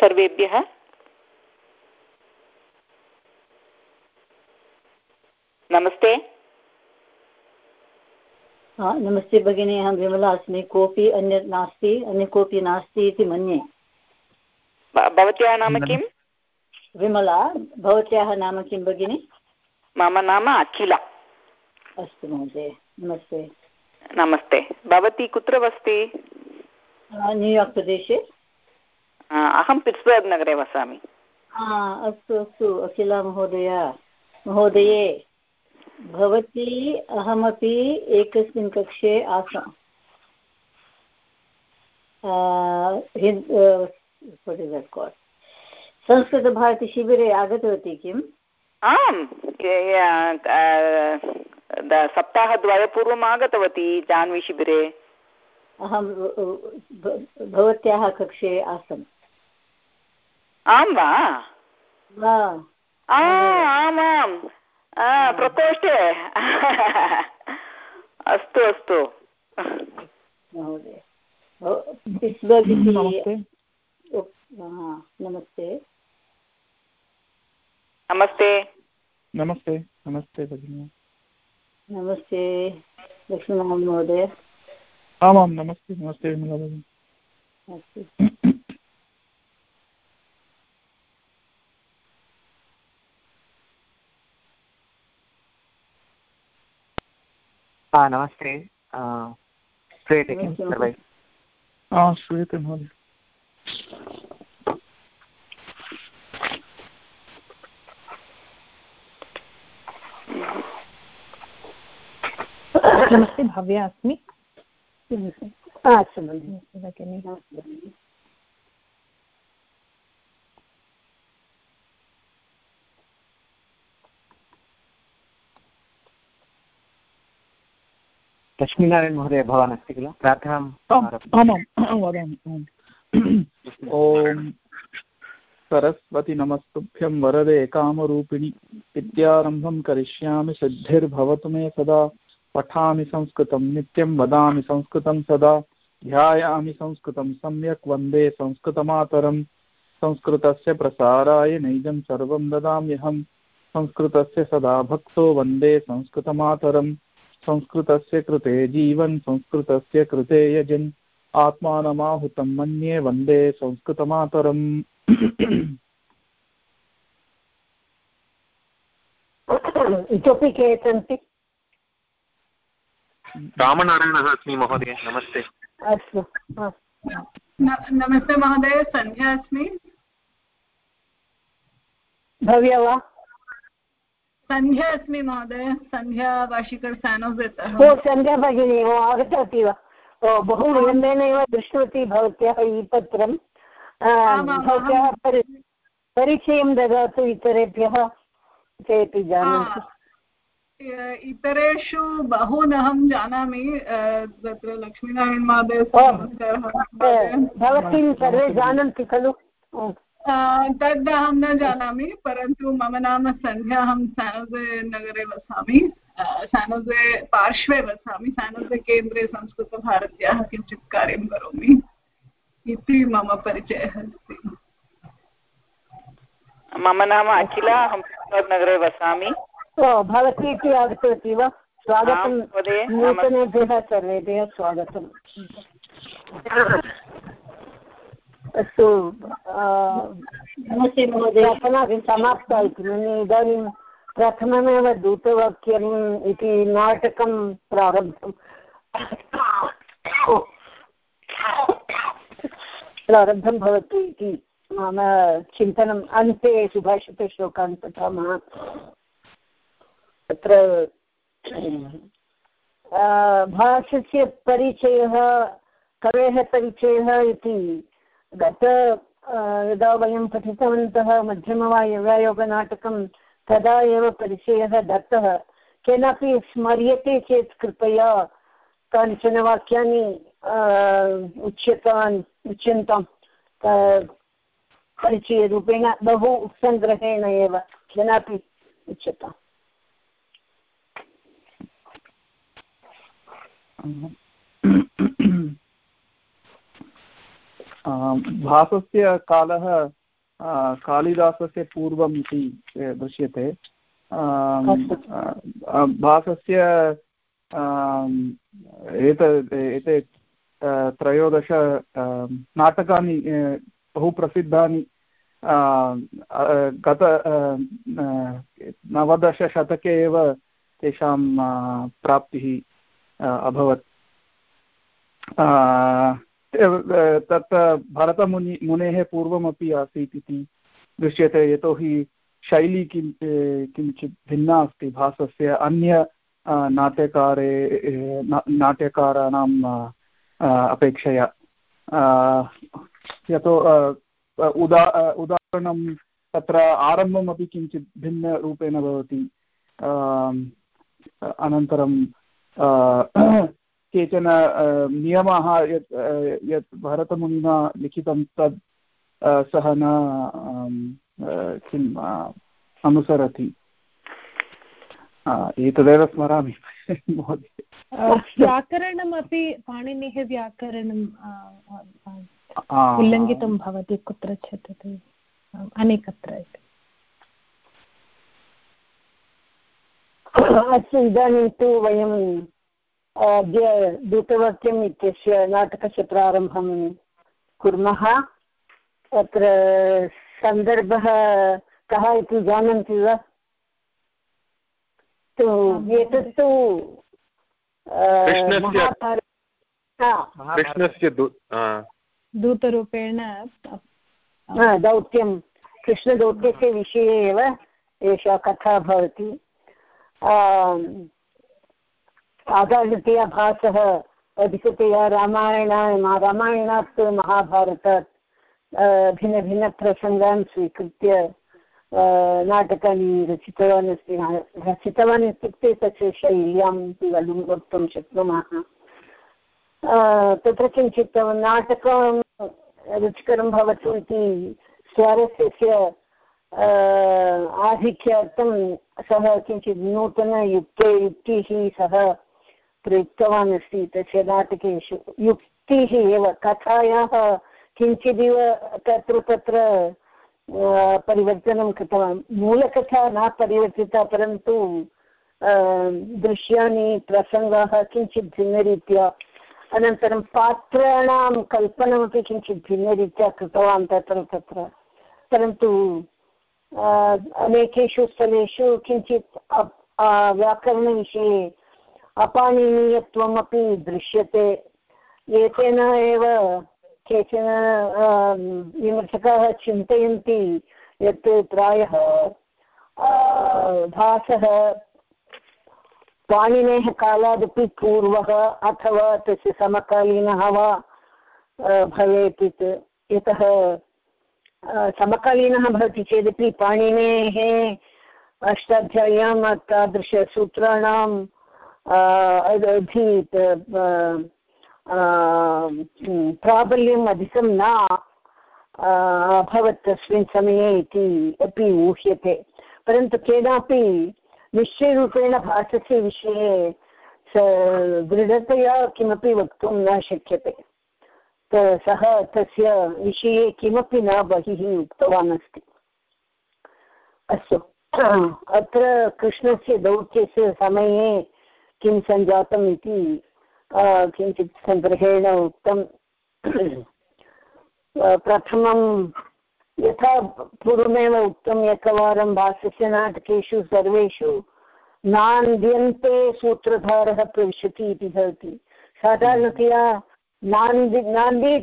सर्वेभ्यः। नमस्ते। नमस्ते भगिनी अहं विमला अस्मि। कोऽपि अन्यत् नास्ति अन्य कोऽपि नास्ति इति मन्ये। भवत्याः नाम किं विमला भवत्याः नाम किं भगिनि? मम नाम अखिला। अस्तु महोदय नमस्ते। नमस्ते। भवती कुत्र अस्ति? न्यूयार्क् प्रदेशे। अहं पिट्स्बर्ग् नगरे वसामि अस्तु अस्तु अखिला महोदय महोदये भवती अहमपि एकस्मिन् कक्षे आसम् संस्कृतभारतीशिबिरे आगतवती किम् आम् सप्ताहद्वयपूर्वम् आगतवती जाह्नवीशिबिरे अहं भवत्याः कक्षे आसम् आं वा आमाम् प्रकोष्ठे अस्तु अस्तु नमस्ते नमस्ते नमस्ते नमस्ते भगिनि नमस्ते लक्ष्मीनारायण महोदय आमां नमस्ते नमस्ते विमला भगिनी अस्तु नमस्ते। श्रूयते किं? सर्वै। श्रूयते महोदय। नमस्ते भव्या अस्मि। अस्तु भगिनि। लक्ष्मीनारायण महोदय भवान् अस्ति किल? प्रार्थनाम् आमां वदामि ॐ सरस्वति नमस्तुभ्यं वरदे कामरूपिणि। विद्यारम्भं करिष्यामि सिद्धिर्भवतु मे सदा। पठामि संस्कृतं नित्यं वदामि संस्कृतं सदा। ध्यायामि संस्कृतं सम्यक् वंदे संस्कृतमातरं संस्कृतस्य प्रसाराय नैजं सर्वं ददाम्यहं संस्कृतस्य सदा भक्तो वंदे संस्कृतमातरम्। संस्कृतस्य कृते जीवन् संस्कृतस्य कृते यजन्। आत्मानमाहुतं मन्ये वंदे संस्कृतमातरम्। इतोपि के सन्ति रामनारायणः अस्मि महोदय नमस्ते। अस्तु नमस्ते महोदय सन्ध्या अस्मि। भव्य वा? सन्ध्या अस्मि महोदय सन्ध्या वाशिकर् सानोजेतः। ओ सन्ध्या भगिनी ओ आगतवती वा। ओ बहु विलम्बेन एव दृष्टवती भवत्याः ई पत्रं। भवत्याः परिचयं ददातु इतरेभ्यः तेपि जानन्ति इतरेषु बहून् अहं जानामि तत्र लक्ष्मीनारायण महोदय भवतीं सर्वे जानन्ति खलु? तद् अहं न जानामि परन्तु मम नाम सन्ध्या अहं सानोजे नगरे वसामि। सानोजे पार्श्वे वसामि सानोजे केन्द्रे संस्कृतभारत्याः किञ्चित् कार्यं करोमि इति मम परिचयः अस्ति। मम नाम अखिला अहं नगरे वसामि। भवती इति आगतवती वा? स्वागतं नूतनेभ्यः सर्वेभ्यः स्वागतम्। अस्तु नमस्ते महोदय। समाप्ता इति। मन्ये इदानीं प्रथममेव दूतवाक्यम् इति नाटकं प्रारब्धम् प्रारब्धं भवति इति मम चिन्तनम्। अन्ते सुभाषितश्लोकान् पठामः। तत्र भाषस्य परिचयः कवेः परिचयः इति गत यदा वयं पठितवन्तः मध्यमवायव्यायोगनाटकं तदा एव परिचयः दत्तः। केनापि स्मर्यते चेत् कृपया कानिचन वाक्यानि उच्यतान्, उच्यन्तां परिचयरूपेण बहु सङ्ग्रहेण एव, केनापि उच्यताम्। भासस्य कालः कालिदासस्य पूर्वम् इति दृश्यते। भासस्य एत, एते त्रयोदश नाटकानि बहु प्रसिद्धानि गत नवदशशतके एव तेषां प्राप्तिः अभवत्। तत् भरतमुनि, मुनेः पूर्वमपि आसीत् इति दृश्यते, यतोहि शैली किं किञ्चित् भिन्ना अस्ति भासस्य अन्य नाट्यकारे नाट्यकाराणाम् अपेक्षया। यतो उदा उदाहरणं तत्र आरम्भमपि किञ्चित् भिन्नरूपेण भवति। अनन्तरं केचन नियमाः यत् यत् भरतमुनिना लिखितं तद् सः न किम् अनुसरति। एतदेव स्मरामि महोदय। व्याकरणमपि पाणिनेः व्याकरणं उल्लङ्घितं भवति कुत्रचित् अनेकत्र अस्तु इदानीं तु वयं अद्य दूतवाक्यम् इत्यस्य नाटकस्य प्रारम्भं कुर्मः। तत्र सन्दर्भः कः इति जानन्ति वा? तु एतत्तु दूतरूपेण दौत्यं। कृष्णदौत्यस्य विषये एव एषा कथा भवति। साधारणतया भासः अधिकतया रामायण रामायणात् महाभारतात् भिन्नभिन्नप्रसङ्गान् स्वीकृत्य नाटकानि रचितवान् अस्ति रचितवान् इत्युक्ते तस्य शैल्याम् इति वयं वक्तुं शक्नुमः तत्र किञ्चित् नाटकं रुचिकरं भवतु इति स्वारस्यस्य आधिक्यार्थं सः किञ्चित् नूतनयुक्ते युक्तिः सः प्रयुक्तवान् अस्ति। तस्य नाटकेषु युक्तिः एव। कथायाः किञ्चिदिव तत्र तत्र परिवर्तनं कृतवान्। मूलकथा न परिवर्तिता, परन्तु दृश्यानि, प्रसङ्गाः किञ्चित् भिन्नरीत्या, अनन्तरं पात्राणां कल्पनमपि किञ्चित् भिन्नरीत्या कृतवान् तत्र तत्र। परन्तु अनेकेषु स्थलेषु किञ्चित् व्याकरणविषये अपाणिनीयत्वमपि दृश्यते। एतेन एव केचन विमर्शकाः चिन्तयन्ति यत् प्रायः भासः पाणिनेः कालादपि पूर्वः अथवा तस्य समकालीनः वा भवेत् यतः समकालीनः भवति चेदपि पाणिनेः अष्टाध्याय्यां तादृशसूत्राणां प्राबल्यम् अधिकं न अभवत् तस्मिन् समये इति अपि ऊह्यते परन्तु केनापि निश्चयरूपेण भाषस्य विषये दृढतया किमपि वक्तुं न शक्यते सः तस्य विषये किमपि न बहिः उक्तवान् अस्ति अस्तु अत्र कृष्णस्य दौत्यस्य समये किं सञ्जातम् इति किञ्चित् सङ्ग्रहेण उक्तं। प्रथमं यथा पूर्वमेव उक्तम् एकवारं भाष्यस्य नाटकेषु सर्वेषु नान्द्यन्ते सूत्रधारः प्रविशति इति भवति। साधारणतया नान्दि नान्दी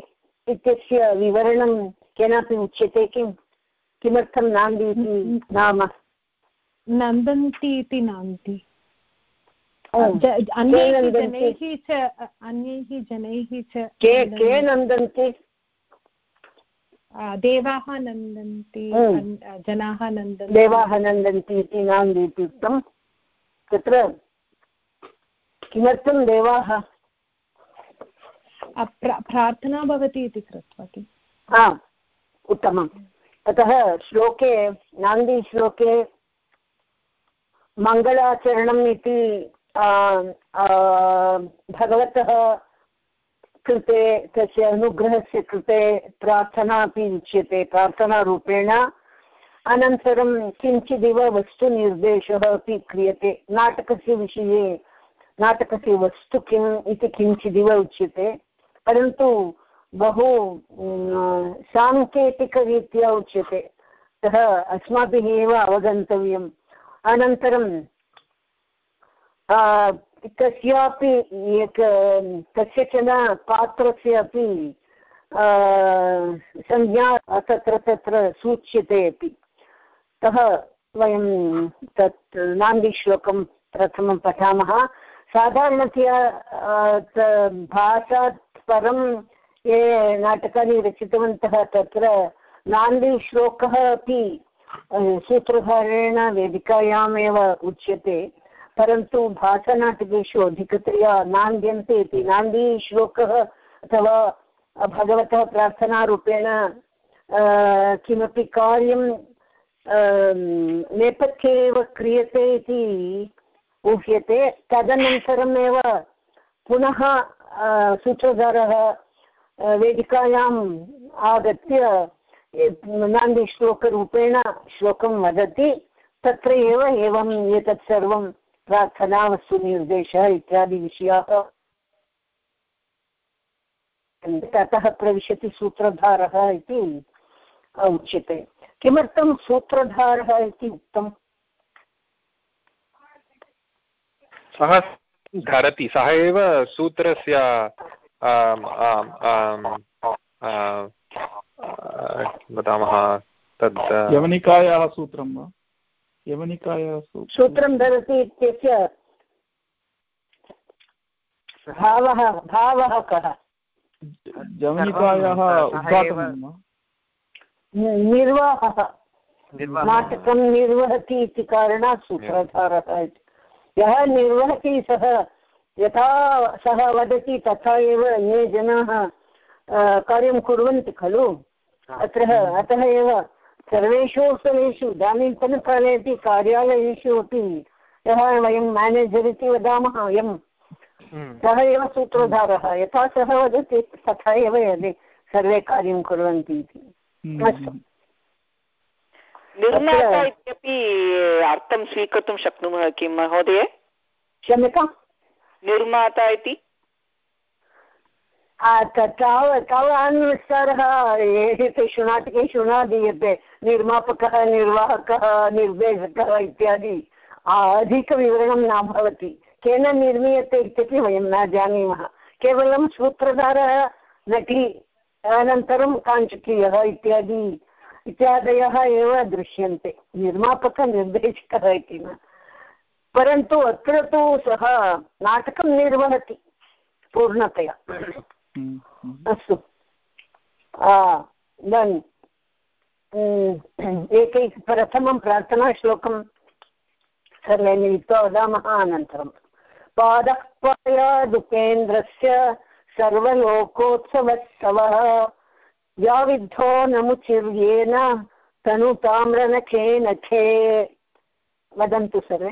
इत्यस्य विवरणं केनापि उच्यते किं? किमर्थं नान्दी इति नाम? नन्दन्ति इति नान्ति अन्यैः जनैः च अन्यैः जनैः च के के नन्दन्ति देवाः नन्दन्ति जनाः नन्दन्ति देवाः नन्दन्ति इति नान्दी इति उक्तं तत्र किमर्थं देवाः प्रार्थना भवति इति कृत्वा किम् आम् उत्तमम् अतः श्लोके नान्दीश्लोके मङ्गलाचरणम् इति भगवतः कृते, तस्य अनुग्रहस्य कृते प्रार्थना अपि उच्यते, प्रार्थनारूपेण। अनन्तरं किञ्चिदिव वस्तुनिर्देशः अपि क्रियते। नाटकस्य विषये, नाटकस्य वस्तु किम् इति किञ्चिदिव उच्यते। परन्तु बहु साङ्केतिकरीत्या उच्यते। सः अस्माभिः एव अवगन्तव्यम्। अनन्तरं कस्यापि एक कस्यचन पात्रस्य अपि संज्ञा तत्र तत्र सूच्यते अपि। अतः वयं तत् नान्दीश्लोकं प्रथमं पठामः। साधारणतया भाषात् परं ये नाटकानि रचितवन्तः, तत्र नान्दीश्लोकः अपि सूत्रधारेण वेदिकायामेव उच्यते। परन्तु भाषानाटकेषु अधिकतया नान्द्यन्ते इति। नान्दीश्लोकः अथवा भगवतः प्रार्थनारूपेण किमपि कार्यं नेपथ्ये एव क्रियते इति ऊह्यते। तदनन्तरमेव पुनः सूत्रधारः वेदिकायाम् आगत्य नान्दीश्लोकरूपेण श्लोकं वदति। तत्र एव एवम् एतत् सर्वं प्रार्थना वस्तुनिर्देशः इत्यादिविषयाः ततः प्रविशति सूत्रधारः इति उच्यते। किमर्थं सूत्रधारः इति उक्तम्? सः धरति सः एव सूत्रस्य वदामः तद् यवनिकायाः सूत्रं वा? यवनिकायाः सूत्रं धरति इत्यस्य भावः भावः कः? जवनिकायाः उद्घाटनं निर्वाहः। नाटकं निर्वहति इति कारणात् सूत्रधारः इति। यः निर्वहति सः यथा सः वदति तथा एव अन्ये जनाः कार्यं कुर्वन्ति खलु? अत्र अतः एव सर्वेषु स्थलेषु इदानीन्तनकाले अपि कार्यालयेषु अपि यः वयं मेनेजर् इति वदामः वयं सः एव सूत्रधारः। यथा सः वदति तथा एव यदि सर्वे कार्यं कुर्वन्ति इति। अस्तु। निर्माता इत्यपि अर्थं स्वीकर्तुं शक्नुमः किं महोदय? क्षम्यताम्? निर्माता इति? ताव तावानुसारः एतेषु नाटकेषु न दीयते निर्मापकः, निर्वाहकः, निर्देशकः इत्यादि. अधिकविवरणं न भवति. केन निर्मीयते इत्यपि वयं न जानीमः. केवलं सूत्रधारः नटी, अनन्तरं काञ्चकीयः इत्यादि इत्यादयः एव दृश्यन्ते. निर्मापकनिर्देशकः इति न. परन्तु अत्र तु सः नाटकं निर्वहति पूर्णतया. अस्तु। डन् एकैक प्रथमं प्रार्थनाश्लोकं सर्वे मिलित्वा वदामः अनन्तरं। पादः पायादुपेन्द्रस्य सर्वलोकोत्सवत्सवः, व्याविद्धो नमुचिर्येन तनुताम्रनखे नखे वदन्तु सर्वे।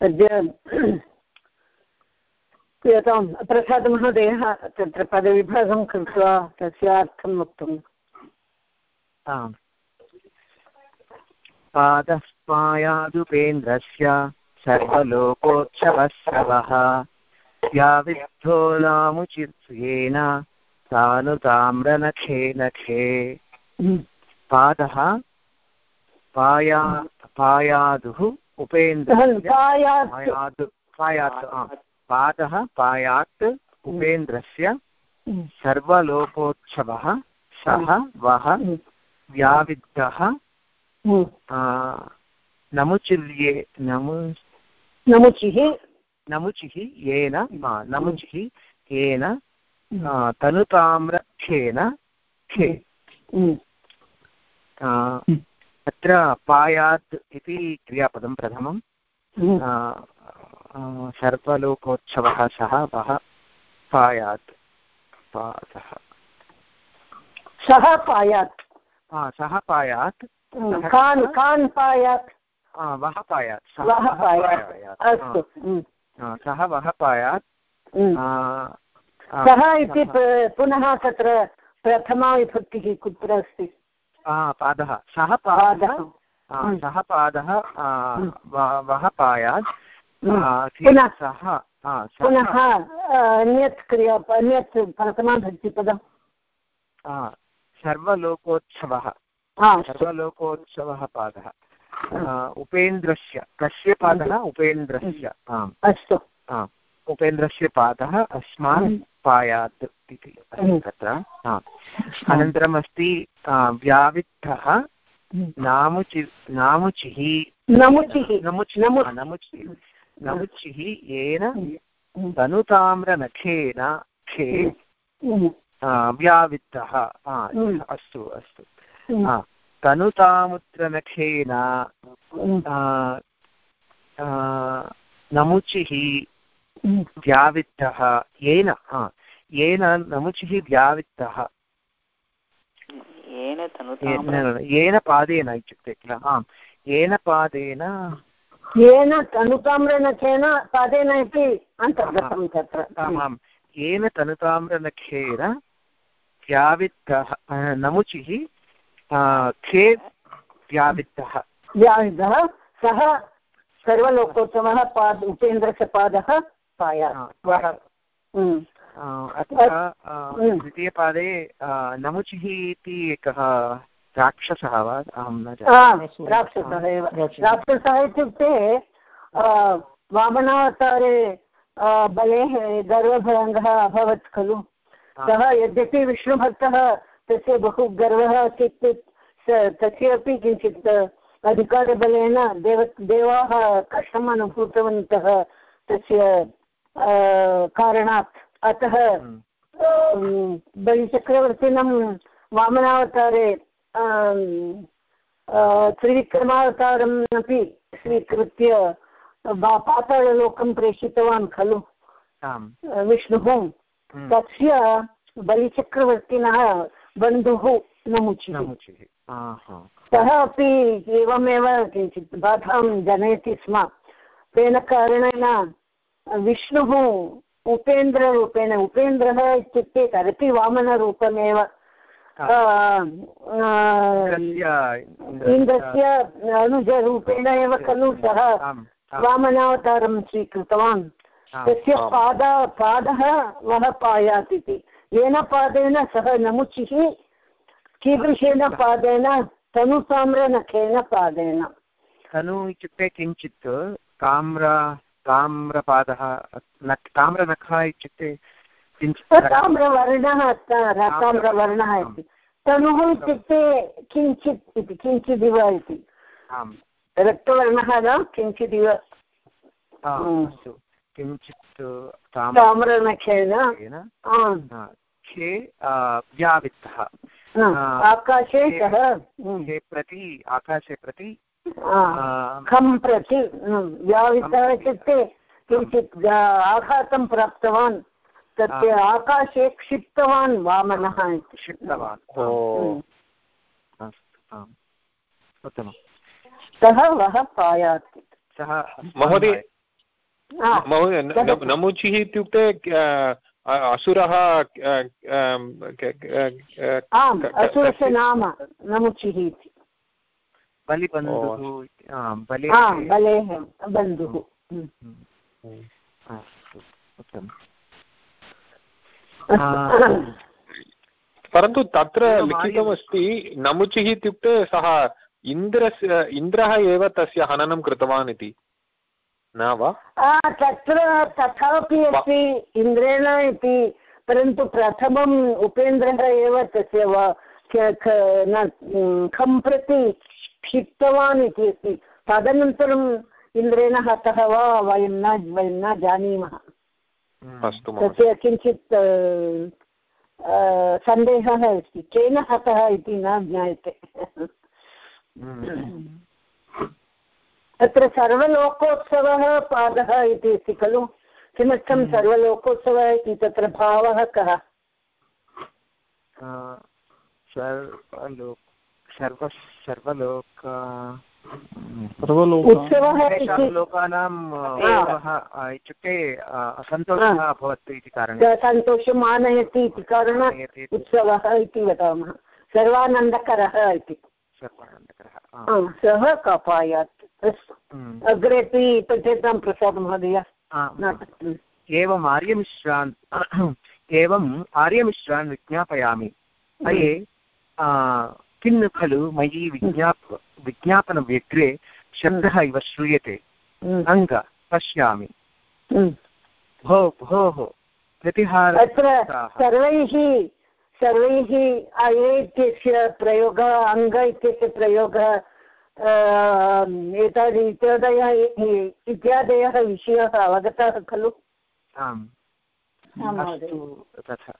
अद्य यतां प्रसादमहोदयः तत्र पदविभागं कृत्वा तस्य अर्थं वक्तुम् आम् पादः पायादुपेन्द्रस्य सर्वलोकोत्सवः याविद्धो नामुचित्वेन तानुताम्रनखे नखे पादः पाया पायादुः उपेन्द्रस्य पायात्। पादः पायात् उपेन्द्रस्य सर्वलोकोत्सवः। सः वः व्याविद्धः नमुचिल्ये नमु नमुचिः नमुचिः येन नमुचिः येन खे। हम्म, अत्र पायात् इति क्रियापदं प्रथमं। सर्वलोकोत्सवः सः वः पायात्। पातः सः। पायात्। सः पायात्। कान् कान् पायात्। वः पायात् सः वः पायात्। अस्तु सः वः पायात् सः इति पुनः तत्र प्रथमा विभक्तिः कुत्र अस्ति? पादः। सः पादः। सः पादः। व- पायात् पुनः। सः पुनः अन्यत् क्रिया अन्यत् प्रथमाभक्तिपदम् आ, सर्वलोकोत्सवः। सर्वलोकोत्सवः पादः। उपेन्द्रस्य कस्य पादः उपेन्द्रस्य आम्। अस्तु। आ, उपेन्द्रस्य पादः अस्मान् हम्म। पायात् इति हम्म। तत्र। अनन्तरम् अस्ति आ, व्यावित्तः नामुचि नामुचिः। नमुचिः। नमुचि नमु- नमुचिः येन हम्म, तनुताम्रनखेन खे हम्म, व्यावित्तः हम्म। अस्तु अस्तु। हम्म, तनुतामुत्रनखेन नमुचिः। व्यावित्तः। येन येन नमुचिः व्यावित्तः। येन पादेन इत्युक्ते किल आम् येन पादेन येन तनुताम्रनखेन पादेन इति अन्तर्गतं तत्र। आम् येन तनुताम्रनखेन व्यावित्तः नमुचिः खे व्यावित्तः। व्यायुधः सः सर्वलोकोत्सवः पाद उपेन्द्रस्य पादः पाया हम्म, हम्म। द्वितीयपादे नमुचिः इति एकः राक्षसः वा? अहं न जानामि। राक्षसः एव। राक्षसः इत्युक्ते वामनावतारे बलेः गर्वभयङ्गः अभवत् खलु। सः यद्यपि विष्णुभक्तः तस्य बहु गर्वः आसीत्। स- तस्य अपि किञ्चित् अधिकारबलेन देव देवाः कष्टम् अनुभूतवन्तः। तस्य कारणात् अतः हम्म, बलिचक्रवर्तिनं वामनावतारे त्रिविक्रमावतारम् अपि स्वीकृत्य पाताळलोकं प्रेषितवान् खलु। विष्णुः। हम्म, तस्य बलिचक्रवर्तिनः बन्धुः नमुचिः नमुचिः आहा, सः अपि एवमेव किञ्चित् बाधां जनयति स्म। तेन कारणेन विष्णुः उपेन्द्ररूपेण उपेन्द्रः इत्युक्ते तदपि वामनरूपमेव इन्द्रस्य अनुजरूपेण एव खलु सः वामनावतारं स्वीकृतवान्। तस्य पाद पादः वः पायात् इति। येन पादेन सः नमुचिः कीदृशेन पादेन? तनुताम्रनखेन पादेन। तनु इत्युक्ते किञ्चित् ताम्र ताम्रपादः ताम्रनखः इत्युक्ते किञ्चित् ताम्रवर्णः ताम्रवर्णः इति। तनुः इत्युक्ते किञ्चित् इति किञ्चिदिव इति। रक्तवर्णः न किञ्चिदिव। अस्तु। किञ्चित् ताम्रनखेन? खे व्यावित्तः। आकाशे खे- सः हम्म, प्रति आकाशे प्रति खं प्रति हम्म, व्यावितः इत्युक्ते किञ्चित् आघातं प्राप्तवान् तस्य आकाशे क्षिप्तवान् वामनः इति। क्षिप्तवान्। हम्म। अस्तु आम्। उत्तमं सः वः पायात्। सः महोदय महोदय नमुचिः इत्युक्ते असुरः अ, आम् असुरस्य नाम नमुचिः इति। बले आ बलेः बन्धुः। हम्म। उत्तमम्। अस्तु। परन्तु तत्र लिखितमस्ति नमुचिः इत्युक्ते सः इन्द्रस्य इन्द्रः एव तस्य हननं कृतवान् इति। न वा? तत्र तथापि अस्ति इन्द्रेण इति परन्तु प्रथमम् उपेन्द्रः एव तस्य वा ख- प्रति क्षिप्तवान् इति अस्ति। तदनन्तरम् इन्द्रेण हतः वा वयं न वयं न जानीमः। तस्य किञ्चित् सन्देहः अस्ति। केन हतः इति न ज्ञायते। तत्र सर्वलोकोत्सवः पादः इति अस्ति खलु? किमर्थं सर्वलोकोत्सवः इति? तत्र भावः कः? सर्वलोक उत्सवः लोकानां इत्युक्ते सन्तोषः अभवत् इति कारणे सन्तोषम् आनयति इति कारणात् उत्सवः इति वदामः। सर्वानन्दकरः इति। सर्वानन्दकरः सः कपायात्। हम्म। अग्रेपि पठ्यतां प्रसादमहोदय आ, नाटकम् एवम् आर्यमिश्रान् एवम् आर्यमिश्रान् विज्ञापयामि। अये आ, खलु मयि विज्ञाप विज्ञापनव्यग्रे शब्दः इव श्रूयते। अङ्ग पश्यामि। भो भोः प्रतिहार अत्र सर्वैः सर्वैः अये इत्यस्य प्रयोगः अङ्ग इत्यस्य प्रयोगः एतद् इत्यादयः इत्यादयः विषयाः अवगताः खलु आम् आं महोदय। अस्तु तथा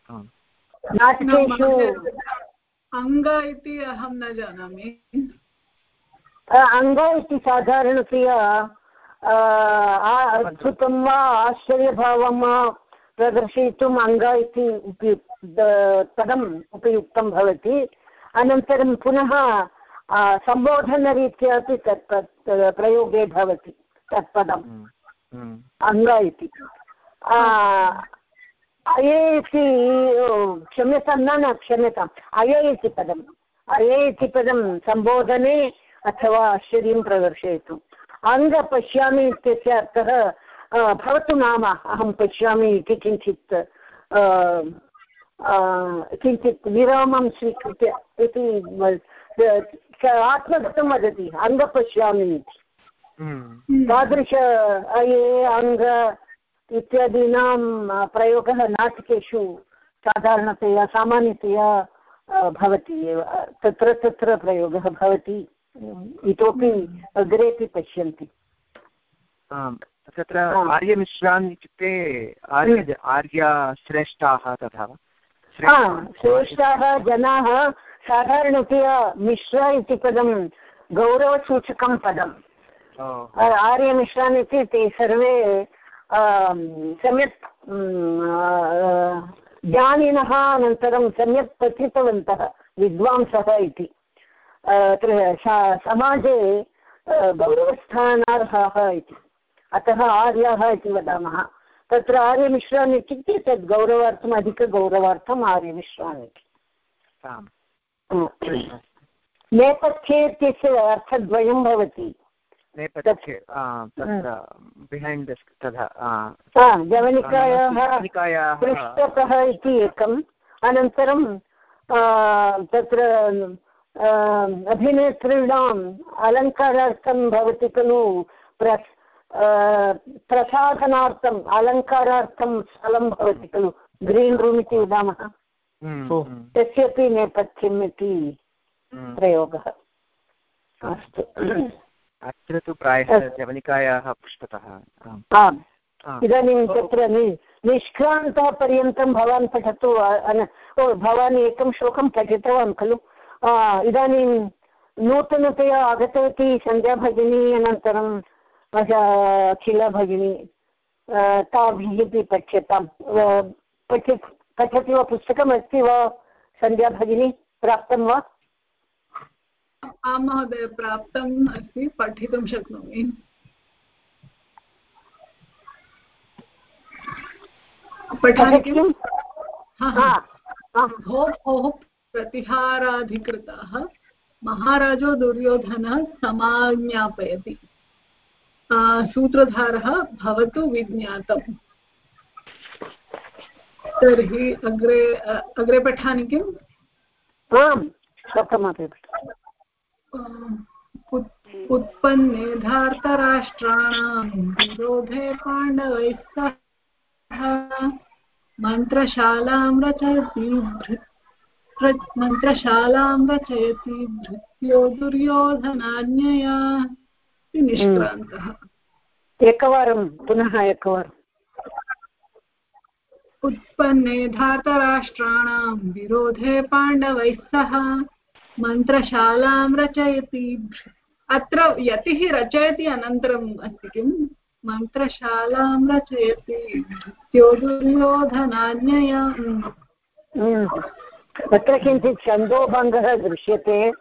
नाटकेषु अङ्ग इति अहं न जानामि अङ्ग इति साधारणतया अद्भुतं वा आश्चर्यभावं वा प्रदर्शयितुम् अङ्ग इति उपयुक् पदम् उपयुक्तं भवति अनन्तरं पुनः सम्बोधनरीत्या अपि तत् तत् प्रयोगे भवति तत् पदम् हम्म, हम्म, अङ्ग इति। अये इति क्षम्यतां न न क्षम्यताम्। अये इति पदम्। अये इति पदं सम्बोधने अथवा आश्चर्यं प्रदर्शयितुम् अङ्ग पश्यामि इत्यस्य अर्थः भवतु नाम अहं पश्यामि इति किञ्चित् किञ्चित् विरामं स्वीकृत्य इति आत्मगतं वदति अङ्ग पश्यामि इति। हम्म, तादृश अये अङ्ग इत्यादीनां प्रयोगः नाटकेषु साधारणतया सामान्यतया भवति एव। तत्र तत्र प्रयोगः भवति। इतोपि अग्रेपि पश्यन्ति। आम् तत्र आर्यमिश्रान् इत्युक्ते आर्य आर्यश्रेष्ठाः तथा श्रेष्ठाः। जनाः साधारणतया मिश्र इति पदं गौरवसूचकं पदम्। आर्यमिश्रान् इति ते सर्वे सम्यक् ज्ञानिनः अनन्तरं सम्यक् पठितवन्तः विद्वांसः इति। समाजे गौरवस्थानार्हाः इति। अतः आर्याः इति वदामः। तत्र आर्यमिश्रान् इत्युक्ते तद् गौरवार्थम् अधिकगौरवार्थम् आर्यमिश्रान् इति. नेपथ्ये इत्यस्य अर्थद्वयं भवति। नेपथ्ये तत्र बिहैण्ड् तथा जवनिकायाः पृष्ठतः इति एकम्। अनन्तरं तत्र अभिनेतॄणाम् अलङ्कारार्थं भवति खलु। प्र आ, प्रसाधनार्थम् अलङ्कारार्थं स्थलं भवति खलु। ग्रीन् रूम् इति वदामः। तस्यापि नेपथ्यम् इति हम्म. प्रयोगः अस्तु। अत्र तु प्रायः जवनिकायाः पृष्ठतः। आम्. इदानीं तत्र निष्क्रान्तः पर्यन्तं भवान् पठतु ओ भवान् एकं श्लोकं पठितवान् खलु। इदानीं नूतनतया आगतवती सन्ध्या भगिनी अनन्तरं अ- अखिला भगिनी आ, ताभिः अपि पठ्यतां। पठ्य पठति वा पुस्तकमस्ति वा? सन्ध्या भगिनी प्राप्तं वा? आं महोदय प्राप्तम् अस्ति पठितुं शक्नोमि। पठामि भोः प्रतिहाराधिकृताः महाराजो दुर्योधनः समाज्ञापयति। सूत्रधारः भवतु विज्ञातम्। तर्हि अग्रे अग्रे पठामि किम्? आम् श्लोकमपि उत्पन्ने धार्तराष्ट्राणां विरोधे पाण्डवैः सह मन्त्रशालां रचयति मन्त्रशालां रचयति भृत्यो दुर्योधनाज्ञया इति निष्क्रान्तः। एकवारं पुनः एकवारम् उत्पन्ने धातराष्ट्राणां विरोधे पाण्डवैः सह। मन्त्रशालां रचयति। अत्र यतिः रचयति, अनन्तरम् अस्ति किम्? मन्त्रशालां रचयति। द्योदुर्योधनाज्ञया तत्र किञ्चित् छन्दोभङ्गः दृश्यते।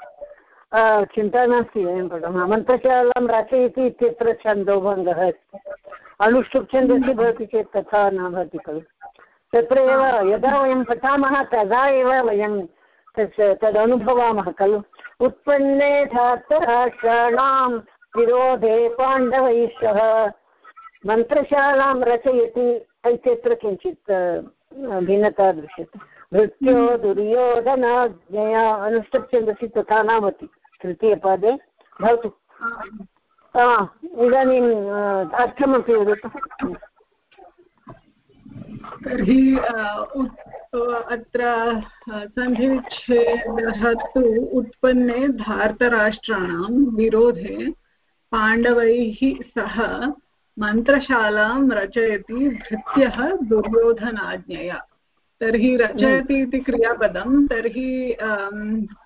चिन्ता नास्ति, वयं पठामः। मन्त्रशालां रचयति इत्यत्र छन्दोभङ्गः अस्ति। अनुष्टुप् भवति चेत् तथा न भवति खलु। तत्र एव यदा वयं पठामः तदा एव वयं तत् तदनुभवामः खलु? उत्पन्ने धातराष्ट्राणां विरोधे पाण्डवैः सह मन्त्रशालां रचयति इत्यत्र किञ्चित् भिन्नता दृश्यते। मृत्यो दुर्योधनाज्ञया अनुष्टप्छन्दसि तथा न भवति। तृतीयपादे भवतु इदानीम् अर्थमपि वदतु। तर्हि अत्र सन्धिविच्छेदः तु उत्पन्ने धार्तराष्ट्राणां विरोधे पाण्डवैः सह मन्त्रशालां रचयति भृत्यः दुर्योधनाज्ञया। तर्हि रचयति इति क्रियापदं तर्हि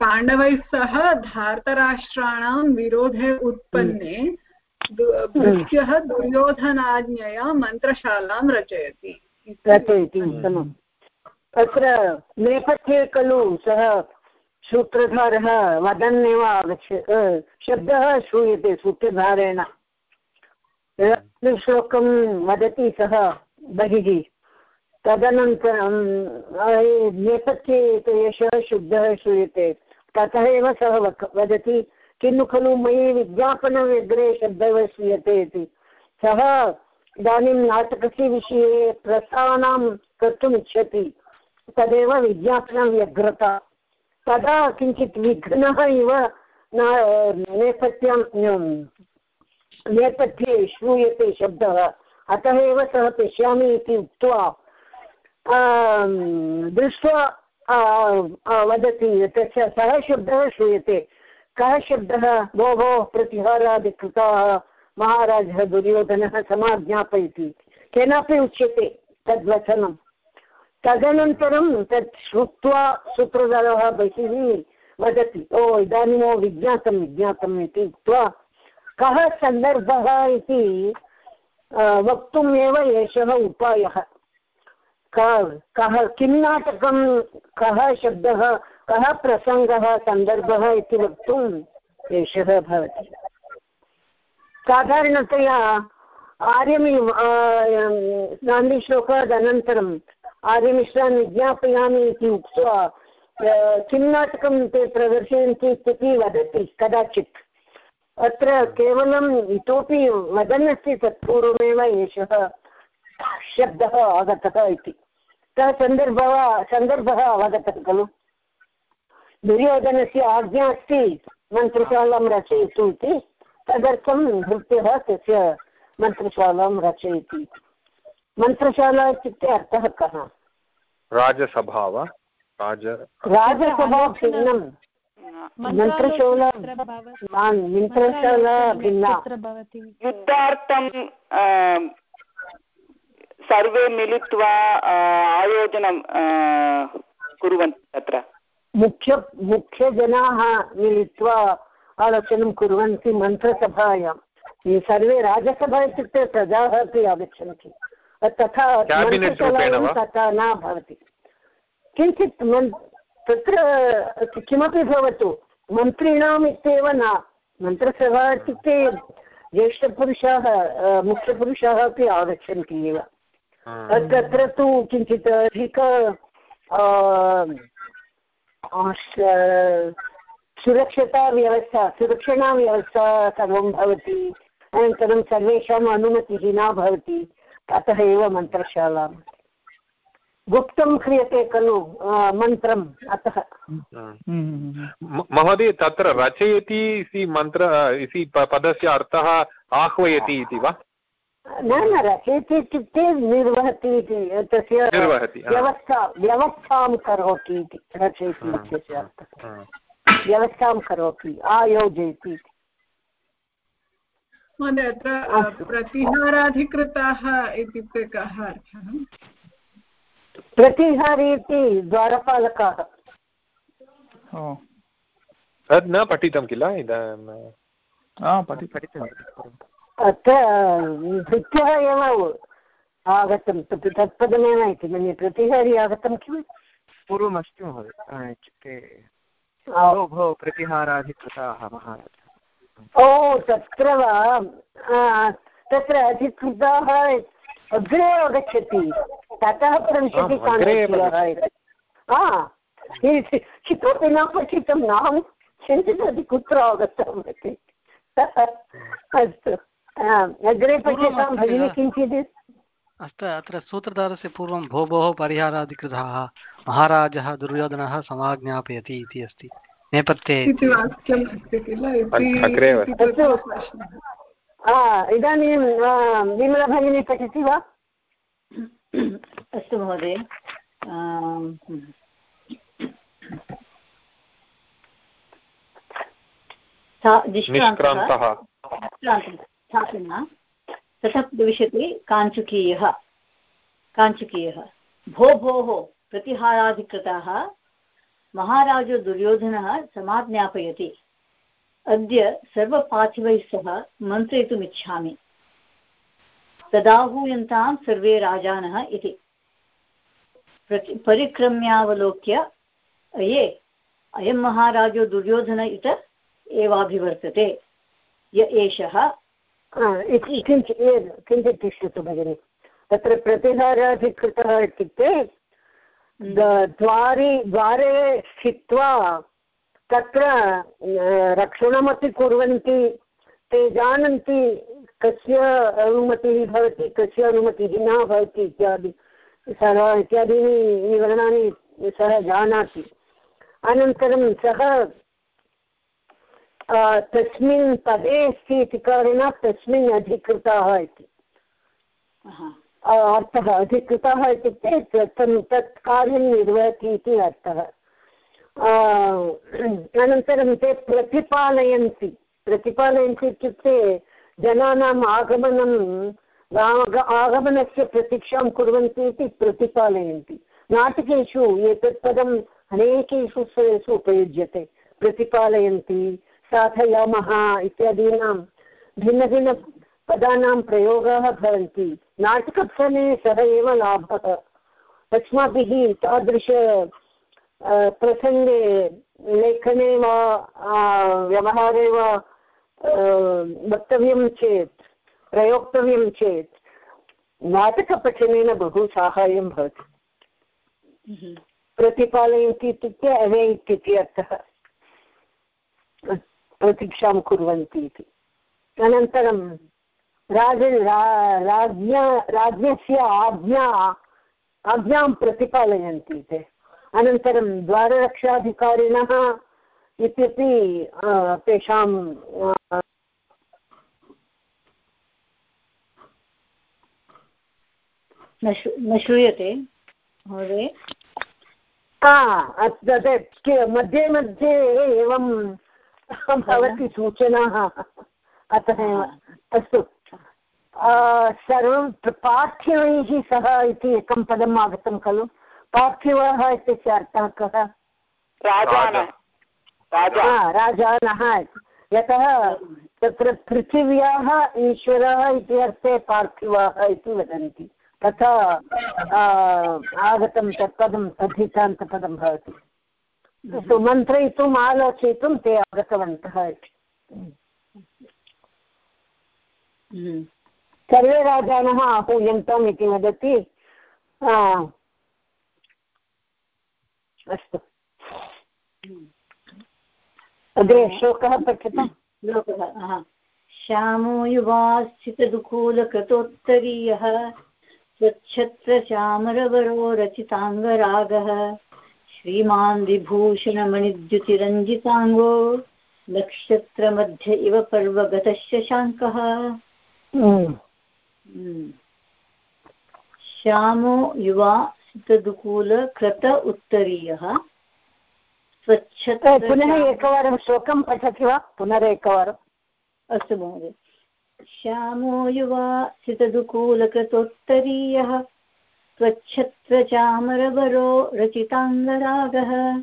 पाण्डवैः सह धार्तराष्ट्राणां विरोधे उत्पन्ने भृत्यः दुर्योधनाज्ञया मन्त्रशालां रचयति। रचयति उत्तमम्। अत्र नेपथ्ये खलु सः सूत्रधारः वदन्नेव आगच्छ शब्दः श्रूयते सूत्रधारेण। श्लोकं वदति सः बहिः। तदनन्तरं नेपथ्ये एषः शुद्धः श्रूयते। ततः एव सः वदति किन्तु खलु मयि विज्ञापनव्यग्रे शब्दः श्रूयते इति। सः इदानीं नाटकस्य विषये प्रस्थानं कर्तुम् इच्छति, तदेव विज्ञापनव्यग्रता तदा किञ्चित् विघ्नः इव नेपथ्यं नेपथ्ये श्रूयते शब्दः, अतः एव सः पश्यामि इति उक्त्वा दृष्ट्वा वदति तस्य सः शब्दः श्रूयते। कः शब्दः? भो भोः, प्रतिहारादिकृताः। महाराजः दुर्योधनः समाज्ञापयति केनापि उच्यते तद्वचनं तदनन्तरं तत् श्रुत्वा सूत्रधरः बहिः वदति, ओ इदानीं विज्ञातं, विज्ञातम् इति उक्त्वा, कः सन्दर्भः इति वक्तुम् एव एषः उपायः। कः, किं नाटकं, कः शब्दः, कः प्रसङ्गः, सन्दर्भः इति वक्तुम् एषः भवति। साधारणतया आर्यमि गान्धीश्लोकात् अनन्तरम् आर्यमिश्रान् विज्ञापयामि इति उक्त्वा किं नाटकं ते प्रदर्शयन्ति इति वदति, कदाचित्। अत्र केवलम् इतोपि वदन् अस्ति तत्पूर्वमेव एषः शब्दः आगतः इति। सः सन्दर्भः सन्दर्भः अवगतः खलु। दुर्योधनस्य आज्ञा अस्ति, मन्त्रशालां रचयतु इति। तदर्थं भृत्यः तस्य मन्त्रशालां रचयति। मन्त्रशाला इत्युक्ते अर्थः कः राजसभा वा? राज राजसभा भिन्नं मन्त्रशाला मन्त्रशाला भिन्ना। युद्धार्थं सर्वे मिलित्वा आयोजनं कुर्वन्ति तत्र। मुख्य मुख्यजनाः मिलित्वा आलोचनं कुर्वन्ति मन्त्रसभायां। सर्वे राजसभा इत्युक्ते प्रजाः अपि आगच्छन्ति। तथा तथा न भवति। किञ्चित् तत्र किमपि भवतु मन्त्रिणाम् इत्येव न। मन्त्रसभा इत्युक्ते ज्येष्ठपुरुषाः मुख्यपुरुषाः अपि आगच्छन्ति एव। तत्र तु किञ्चित् अधिक सुरक्षताव्यवस्था सुरक्षणाव्यवस्था सर्वं भवति। अनन्तरं सर्वेषाम् अनुमतिः न भवति। अतः एव मन्त्रशाला। गुप्तं क्रियते खलु मन्त्रम् अतः। महोदय तत्र रचयति इति मन्त्र इति पदस्य अर्थः आह्वयति इति वा? न न रचयति इत्युक्ते निर्वहति इति तस्य व्यवस्था व्यवस्थां करोति इति रचयति इत्यस्य अर्थः। व्यवस्थां करोति आयोजयति। महोदय अत्र प्रतिहाराधिकृताः इत्युक्ते कः अर्थः? प्रतिहारी इति द्वारपालकाः तद् न पठितं किल? इदानीं अत्र भृत्यः एव आगतं तत्पदमेव इति मन्ये प्रतिहारी आगतं किम्? पूर्वमस्ति महोदय इत्युक्ते भो भो प्रतिहाराधिकृताः महाराज। ओ तत्र वा तत्र अधिकृताः अग्रे आगच्छति। ततः प्रविशति किमपि न पठितं नाहं चिन्तयति कुत्र आगतम् इति। अस्तु। अग्रे पठ्यतां भगिनी किञ्चित् अस्तु अत्र सूत्रधारस्य पूर्वं भो भोः परिहाराधिकृताः महाराजः दुर्योधनः समाज्ञापयति इति अस्ति। नेपथ्ये इदानीं विमला भगिनी पठति वा? अस्तु महोदय। निष्क्रान्तः। ततः प्रविशति काञ्चुकीयः काञ्चुकीयः। भो भोः प्रतिहाराधिकृताः, महाराजो दुर्योधनः समाज्ञापयति। अद्य सर्वपार्थिवैः सह मन्त्रयितुमिच्छामि। तदाहूयन्तां सर्वे राजानः इति। परिक्रम्यावलोक्य, अये, अयं महाराजो दुर्योधन इत एवाभिवर्तते। य एषः किञ्चित् किञ्चित् तिष्ठतु भगिनि। तत्र प्रतिहाराधिकृतः इत्युक्ते द्वारे द्वारे स्थित्वा तत्र रक्षणमपि कुर्वन्ति ते जानन्ति कस्य अनुमतिः भवति कस्य अनुमतिः न भवति इत्यादि सः इत्यादीनि विवरणानि सः जानाति। अनन्तरं सः तस्मिन् पदे अस्ति इति कारणात् तस्मिन् अधिकृताः इति। अर्थः अधिकृतः इत्युक्ते तत् कार्यं निर्वहति इति अर्थः। अनन्तरं ते प्रतिपालयन्ति। प्रतिपालयन्ति इत्युक्ते जनानाम् आगमनं आगमनस्य प्रतीक्षां कुर्वन्ति इति प्रतिपालयन्ति। नाटकेषु एतत् पदम् अनेकेषु स्थलेषु उपयुज्यते प्रतिपालयन्ति साधयामः इत्यादीनां भिन्नभिन्नपदानां प्रयोगाः भवन्ति। नाटकस्थले सः एव लाभः। अस्माभिः तादृश प्रसङ्गे लेखने वा व्यवहारे वा वक्तव्यं चेत् प्रयोक्तव्यं चेत् नाटकपठनेन बहु साहाय्यं भवति। प्रतिपालयन्ति इत्युक्ते अवेत् इति अर्थः प्रतीक्षां कुर्वन्ति इति। अनन्तरं राज राज्ञा राज्ञस्य आज्ञा आज्ञां प्रतिपालयन्ति ते अनन्तरं द्वाररक्षाधिकारिणः इत्यपि तेषां न श्रूयते महोदय? मध्ये मध्ये एवं भवति सूचनाः। अतः एव अस्तु। सर्वं पार्थिवैः सह इति एकं पदम् आगतं खलु। पार्थिवः इत्यस्य अर्थः कः? राजानः। यतः तत्र पृथिव्याः ईश्वरः इति अर्थे पार्थिवाः इति वदन्ति। तथा आगतं तत्पदं तद्धितान्तपदं भवति। मन्त्रयितुम् आलोचयितुं ते आगतवन्तः इति। सर्वे राजानः आहूयन्तम् इति वदति। अस्तु। अग्रे श्लोकः पठतु। श्लोकः श्यामो युवाश्चितदुकूलकृतोत्तरीयः। स्वच्छत्रचामरवरो रचिताङ्गरागः। श्रीमान् विभूषणमणिद्युतिरञ्जिताङ्गो नक्षत्रमध्य इव पर्वगतः शशाङ्कः श्यामो युवा सितदुकूलकृत उत्तरीयः स्वच्छता पुनः एकवारं श्लोकं पठति वा? पुनरेकवारम् अस्तु महोदय। श्यामो युवा सितदुकूलकृतोत्तरीयः। त्वच्छत्रचामरवरो रचिताङ्गरागः।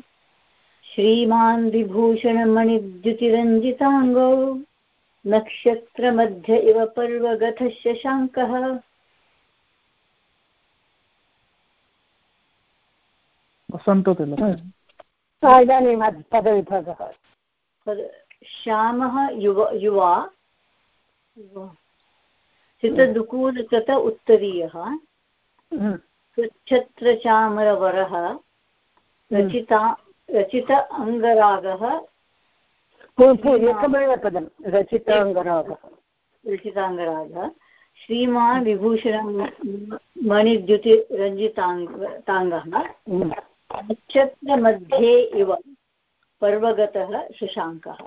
श्रीमान् विभूषणमणिद्युतिरञ्जिताङ्गो नक्षत्रमध्य इव पर्वगतः शशाङ्कः। वसन्तो इदानीं पदविभागः। श्यामः युव युवा। सितदुकूलकृत उत्तरीयः। स्वच्छत्रचामरवरः रचिता रचित अङ्गरागः एकमेव पदं रचिताङ्गरागः रचिताङ्गरागः श्रीमान् विभूषणं मणिद्युतिरञ्जिताङ्गः नक्षत्रमध्ये इव पर्वगतः शशाङ्कः।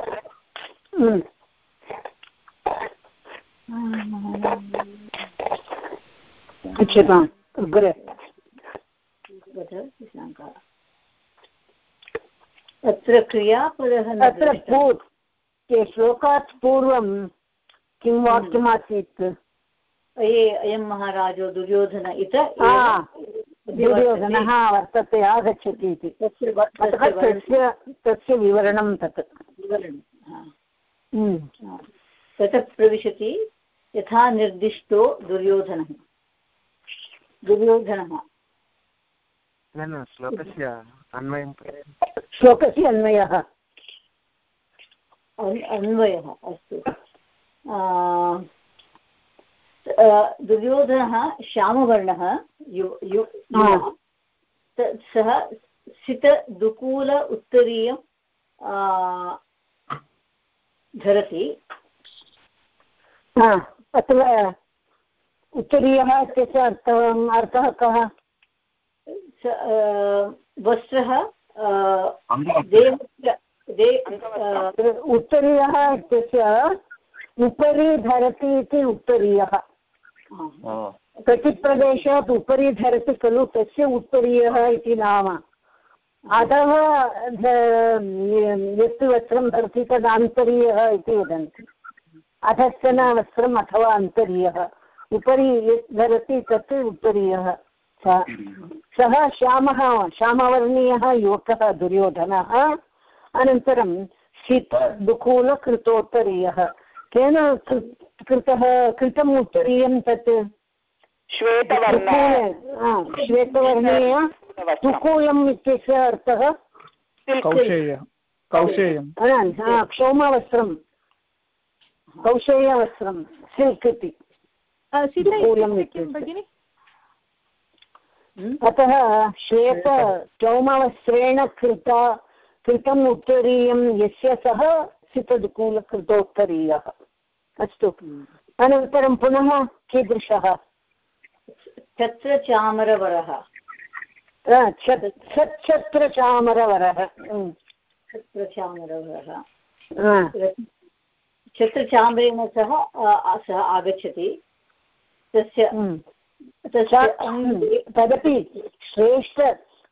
क्षिताम् अग्रे। अत्र क्रियापदः अत्र श्लोकात् पूर्वं किं वाक्यमासीत् अये अयं महाराजो दुर्योधन इत दुर्योधनः वर्तते आगच्छति इति। तस्य तस्य विवरणं तत्। विवरणं, हम्म। ततः प्रविशति यथा निर्दिष्टो दुर्योधनः। दुर्योधनः। न न श्लोकस्य अन्वयं श्लोकस्य अन्वयः अन्- अन्वयः अस्तु। दुर्योधनः श्यामवर्णः यु यु सः सितदुकूल उत्तरीयं धरति। हा, अत्र उत्तरीयः इत्यस्य अर्थः अर्थः कः? वस्त्रः उत्तरीयः इत्यस्य उपरि धरति इति उत्तरीयः। कटिप्रदेशात् उपरि धरति खलु तस्य उत्तरीयः इति नाम। अतः यत् वस्त्रं धरति तद् आन्तरीयः इति वदन्ति। अधस्तन वस्त्रम् अथवा अन्तरीयः उपरि यत् धरति तत् उत्तरीयः सः श्यामः श्यामवर्णीयः युवकः दुर्योधनः। अनन्तरं शीतदुकूलकृतोत्तरीयः केन कृतः कृतम् उत्तरीयं तत्? श्वेतवर्ण। श्वेतवर्णीय। तुकूलम् इत्यस्य अर्थः? कौशेय। क्षौमवस्त्रं। कौशेयवस्त्रं सिल्क् इति। भगिनि? अतः श्वेत चौमवस्त्रेण कृता कृतम् उत्तरीयं यस्य सः सितदुकूलकृतोत्तरीयः। अस्तु। अनन्तरं पुनः कीदृशः? तत्र चामरवरः अ, छत्- छच्छत्रचामरवरः हम्म। तत्र चामरवरः हा, छत्रचामरेण सह सः आगच्छति। तस्य हम्म। तस्य चा- तदपि श्रेष्ठ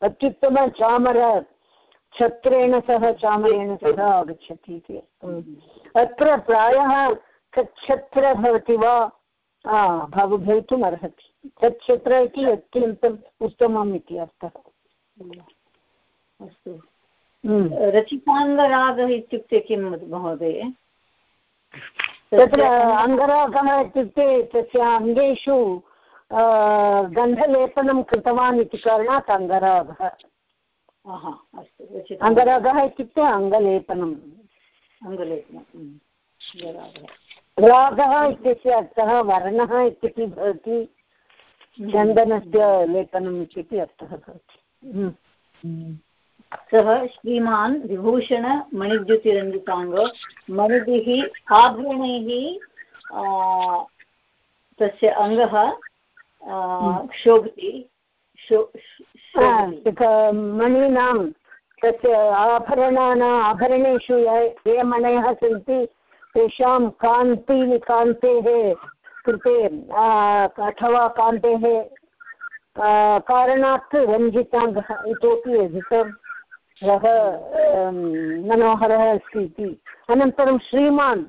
अत्युत्तमचामर छत्रेण सह चामरेण सह आगच्छति इति। अत्र प्रायः तच्छत्र भवति वा? भव भवितुम् अर्हति। तच्छत्र इति अत्यन्तम् उत्तमम् इति अर्थः। अस्तु। हम्म। रचिताङ्गरागः इत्युक्ते किं महोदय? तत्र अङ्गरागः इत्युक्ते तस्य अङ्गेषु गन्धलेपनं कृतवान् इति कारणात् अङ्गरागः। अस्तु अङ्गरागः इत्युक्ते अङ्गलेपनम्। अङ्गरागः। रागः इत्यस्य अर्थः वर्णः इत्यपि भवति। चन्दनस्य लेपनम् इत्यपि अर्थः भवति। सः श्रीमान् विभूषण मणिद्युतिरञ्जिताङ्गो मणिभिः आभरणैः तस्य अङ्गः शोभति तत् मणीनां तस्य आभरणानाम् आभरणेषु ये मणयः सन्ति तेषां कान्ति कान्तेः कृते अथवा कान्तेः कारणात् रञ्जिताङ्गः इतोपि अधिकं सः अं, मनोहरः अस्ति इति। अनन्तरं श्रीमान्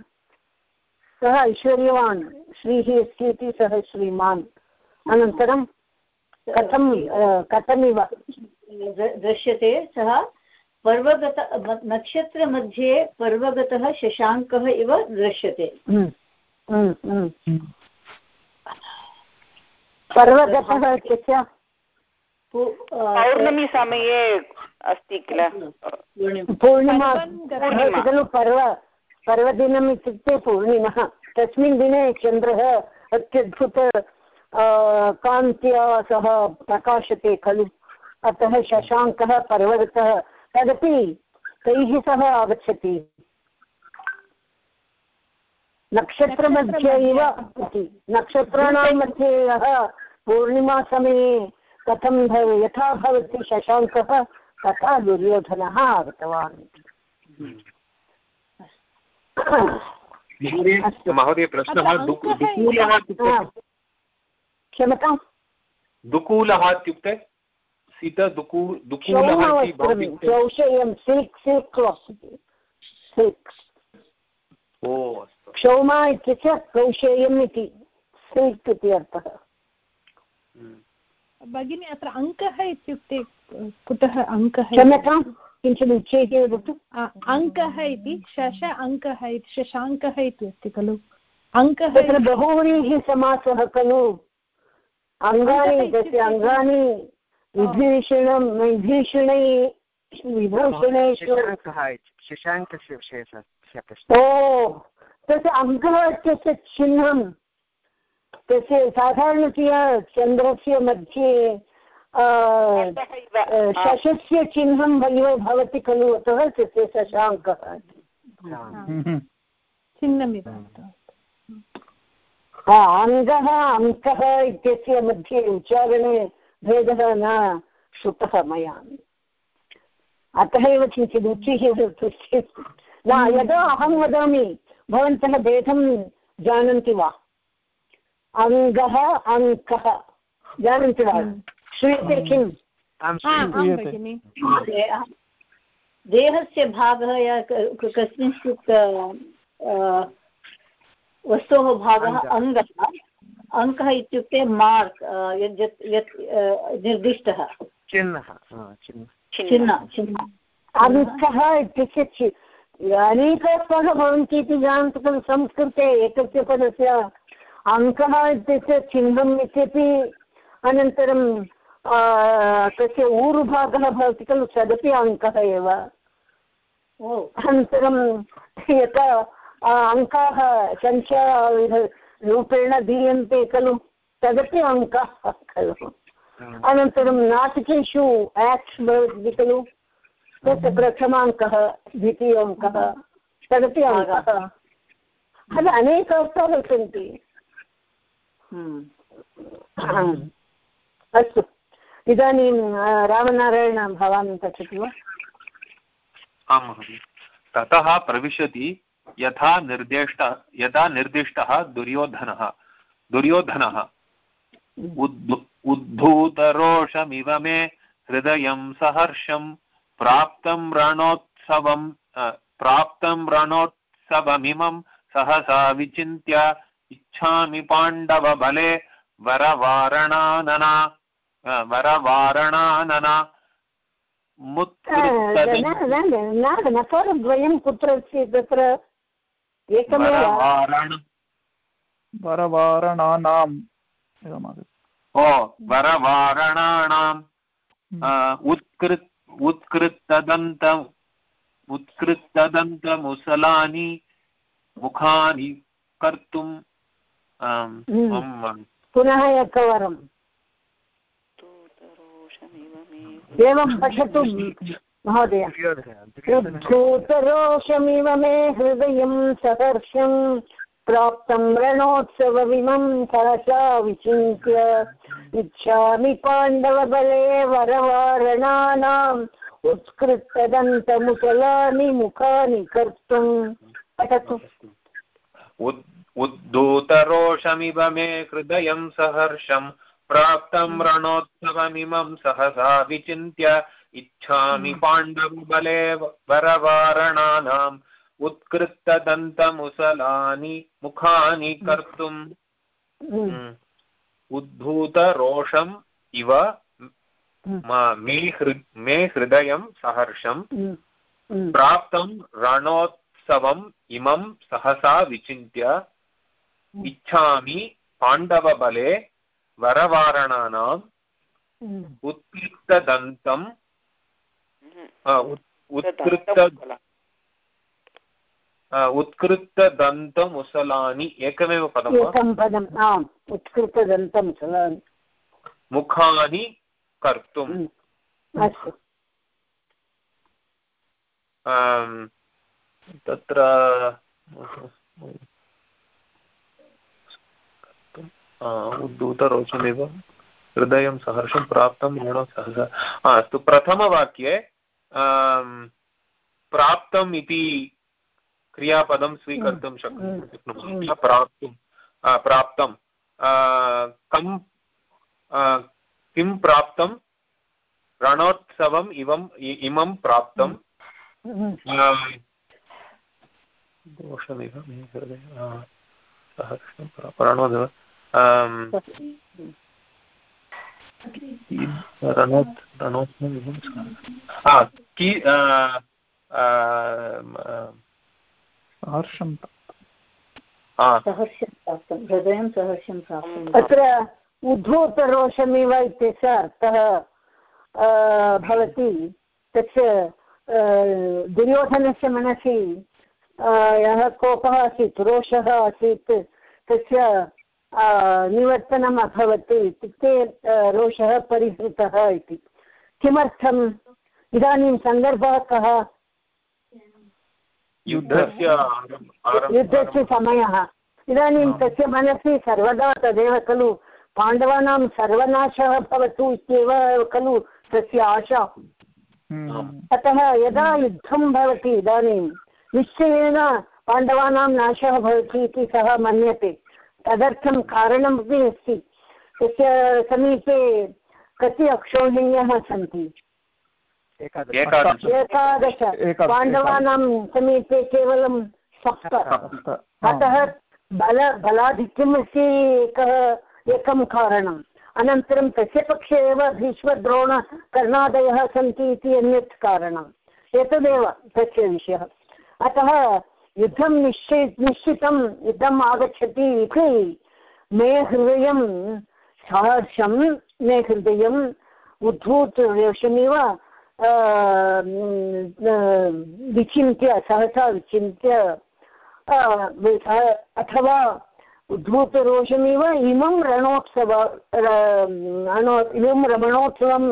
सः ऐश्वर्यवान् श्रीः अस्ति इति सः श्रीमान्। अनन्तरं कथं कथमिव? दृश्यते सः पर्वगत नक्षत्रमध्ये पर्वगतः शशाङ्कः इव दृश्यते। पर्वगतः इत्यस्य? पौर्णमीसमये अस्ति किल? पूर्णिमा। खलु पर्व पर्वदिनम् इत्युक्ते पूर्णिमः। तस्मिन् दिने चन्द्रः अत्यद्भुत कान्त्या सह प्रकाशते खलु। अतः शशाङ्कः पर्वतः तदपि तैः सह आगच्छति। नक्षत्रमध्ये एव नक्षत्राणां मध्ये यः पूर्णिमासमये कथं यथा भवति शशाङ्कः तथा दुर्योधनः आगतवान्। महोदय प्रश्नः दुकूलः क्षमतां दुकूलः इत्युक्ते सीत दुकू दुकूलः कौशेयं सिल्क् सिल्क् क्लास् सिल्क् ओ क्षौमा इत्यस्य कौशेयम् इति सिल्क् इति अर्थः। भगिनी अत्र अङ्कः इत्युक्ते कुतः अङ्कः क्षम्यतां किञ्चित् उच्चैः वदतु। अङ्कः इति शश अङ्कः इति शशाङ्कः इति अस्ति खलु। अङ्कः तत्र बहूनिः समासः खलु। अङ्गानि तस्य अङ्गानि विभीषणं विभीषणै विभूषणेषु। शशाङ्कस्य विषये ओ तस्य अङ्कः इत्यस्य चिह्नं तस्य साधारणतया चन्द्रस्य मध्ये शशस्य चिह्नं इव भवति खलु अतः तस्य शशाङ्कः चिह्नमिव। अङ्गः अङ्कः इत्यस्य मध्ये उच्चारणे भेदः न श्रुतः मया। अतः एव किञ्चित् उच्चैः न यदा अहं वदामि भवन्तः भेदं जानन्ति वा? अङ्गः अङ्कः जानन्ति वा? श्रूयते किम्? देहस्य भागः या कस्मिंश्चित् वस्तोः भागः अङ्गः। अङ्कः इत्युक्ते मार्क् यत् यत् निर्दिष्टः। चिह्नः। चिह्न। चिह्न अङ्कः इत्यस्य अनेकार्थाः भवन्ति इति जानन्ति खलु संस्कृते एकस्य पदस्य अङ्कः इत्यस्य चिह्नम् इत्यपि अनन्तरं तस्य ऊरुभागः भवति खलु तदपि अङ्कः एव। अनन्तरं यथा अङ्काः सङ्ख्यारूपेण दीयन्ते खलु तदपि अङ्काः खलु अनन्तरं नाटकेषु आक्ट्स् भवति खलु तस्य प्रथमाङ्कः द्वितीयाङ्कः तदपि अङ्कः अद अनेक अर्थाः सन्ति अस्तु इदानीं रामनारायण भवान् पठति वा आं महोदय ततः प्रविशति यथा निर्दिष्ट यथा निर्दिष्टः दुर्योधनः दुर्योधनः उद्धूतरोषमिव मे हृदयं सहर्षं प्राप्तं रणोत्सवं प्राप्तं रणोत्सवमिमं सहसा विचिन्त्य इच्छामि पाण्डवबले वरवारणानना वरवारणानना नकारद्वयं कुत्र अस्ति तत्र एकमेव वरवारणानाम्। ओ वरवारणानाम्। उत्कृत् उत्कृत्तदन्त उत्कृत्तदन्तमुसलानि मुखानि कर्तुं पुनः एकवारम्। एवं पठतु। महोदय। उद्धूतरोषमिव मे हृदयं सहर्षं प्राप्तं रणोत्सवमिमं सहसा विचिन्त्य। इच्छामि पाण्डवबले वरवारणानाम् उत्कृष्टदन्तमुसलानि मुखानि कर्तुं। पठतु। उद्धूतरोषमिव मे हृदयं सहर्षं प्राप्तं रणोत्सवमिमं सहसा विचिन्त्य। इच्छामि पाण्डवबले वरवारणानाम् उत्कृष्टदन्तमुसलानि मुखानि कर्तुम् हम्म। उद्भूतरोषम् इव मे हृ मे हृदयं सहर्षं हम्म। हम्म। प्राप्तं रणोत्सवम् इमं सहसा विचिन्त्य इच्छामि पाण्डवबले वरवारणानाम् हम्म। उत्कृष्टदन्तम् अ, उत्- उत्कृष्ट अ, उत्कृष्टदन्तमुसलानि एकमेव पदं वा एकं पदम् आम् उत्कृतदन्तं चलामि मुखानि कर्तुम्। अस्तु तत्र उद्धूतरोचमेव हृदयं सहर्षं प्राप्तं ऋणं सहसा आ, अस्तु प्रथमवाक्ये प्राप्तम् इति क्रियापदं स्वीकर्तुं शक् हम्म. शक्नुमः। प्राप्तुं प्राप्तं कं किं प्राप्तं रणोत्सवम् इवम् इमं प्राप्तं हम्म. दोषमिव मे हृदये सहर्षं कि सहर्षं प्राप्तं हृदयं सहर्षं प्राप्तं अत्र उद्धूतरोषमिव इत्यस्य अर्थः भवति तस्य दुर्योधनस्य मनसि यः कोपः आसीत् रोषः आसीत् तस्य निवर्तनम् अभवत् इत्युक्ते रोषः परिहृतः इति। किमर्थम्? इदानीं सन्दर्भः कः? युद्धस्य समयः। इदानीं तस्य मनसि सर्वदा तदेव खलु। पाण्डवानां सर्वनाशः भवतु इत्येव खलु तस्य आशा। अतः यदा युद्धं भवति इदानीं निश्चयेन पाण्डवानां नाशः भवति इति सः मन्यते। तदर्थं कारणमपि अस्ति। तस्य समीपे कति अक्षौहिण्यः सन्ति? एकादश। एकादश। एकादश। एकादश। पाण्डवानां समीपे केवलं सप्त। अतः. बल बलाधिक्यमस्ति एकः एकं कारणम्। अनन्तरं तस्य पक्षे एव भीष्मद्रोण कर्णादयः सन्ति इति अन्यत् कारणम्। एतदेव तस्य विषयः। अतः युद्धं निश्चि, निश्चितं युद्धम् आगच्छति इति मे हृदयं सहर्षं मे हृदयम् उद्धूतवेषमिव विचिन्त्य, सहसा विचिन्त्य अथवा उद्भूतरोषमिव इमं रणोत्सव इमं रमणोत्सवं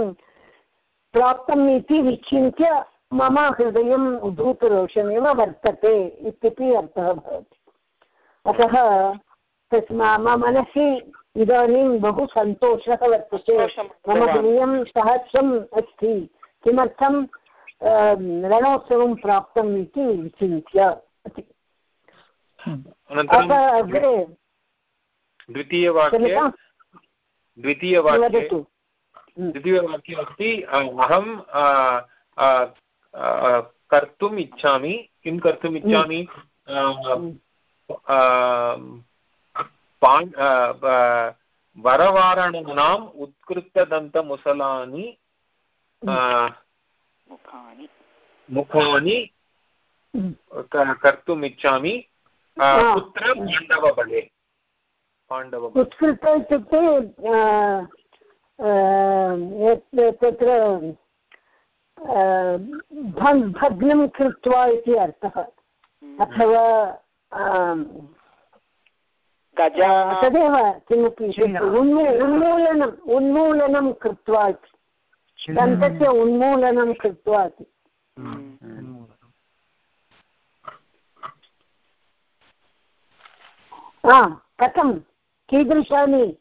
प्राप्तम् इति विचिन्त्य मम हृदयम् उद्धूतरोषमेव वर्तते इत्यपि अर्थः भवति। अतः तस् मम मनसि इदानीं बहु सन्तोषः वर्तते। मम हृदयं सहस्रम् अस्ति। किमर्थं रणोत्सवं प्राप्तम् इति विचिन्त्य अतः अग्रे द्वितीयवाक्ये द्वितीयवाक्ये। द्वितीयवाक्ये अस्ति अहं कर्तुम् इच्छामि किं कर्तुम् इच्छामि? वरवारणानाम् उत्कृष्टदन्तमुसलानि मुखानि। कर्तुम् इच्छामि. कुत्र पाण्डवबले। पाण्डवबले। उत्कृत इत्युक्ते तत्र भग्नं कृत्वा इति अर्थः। अथवा अ, गजाः तदेव किमपि उन्मू उन्मूलनम् उन्मूलनं कृत्वा इति। दन्तस्य उन्मूलनं कृत्वा इति। कथं? कीदृशानि?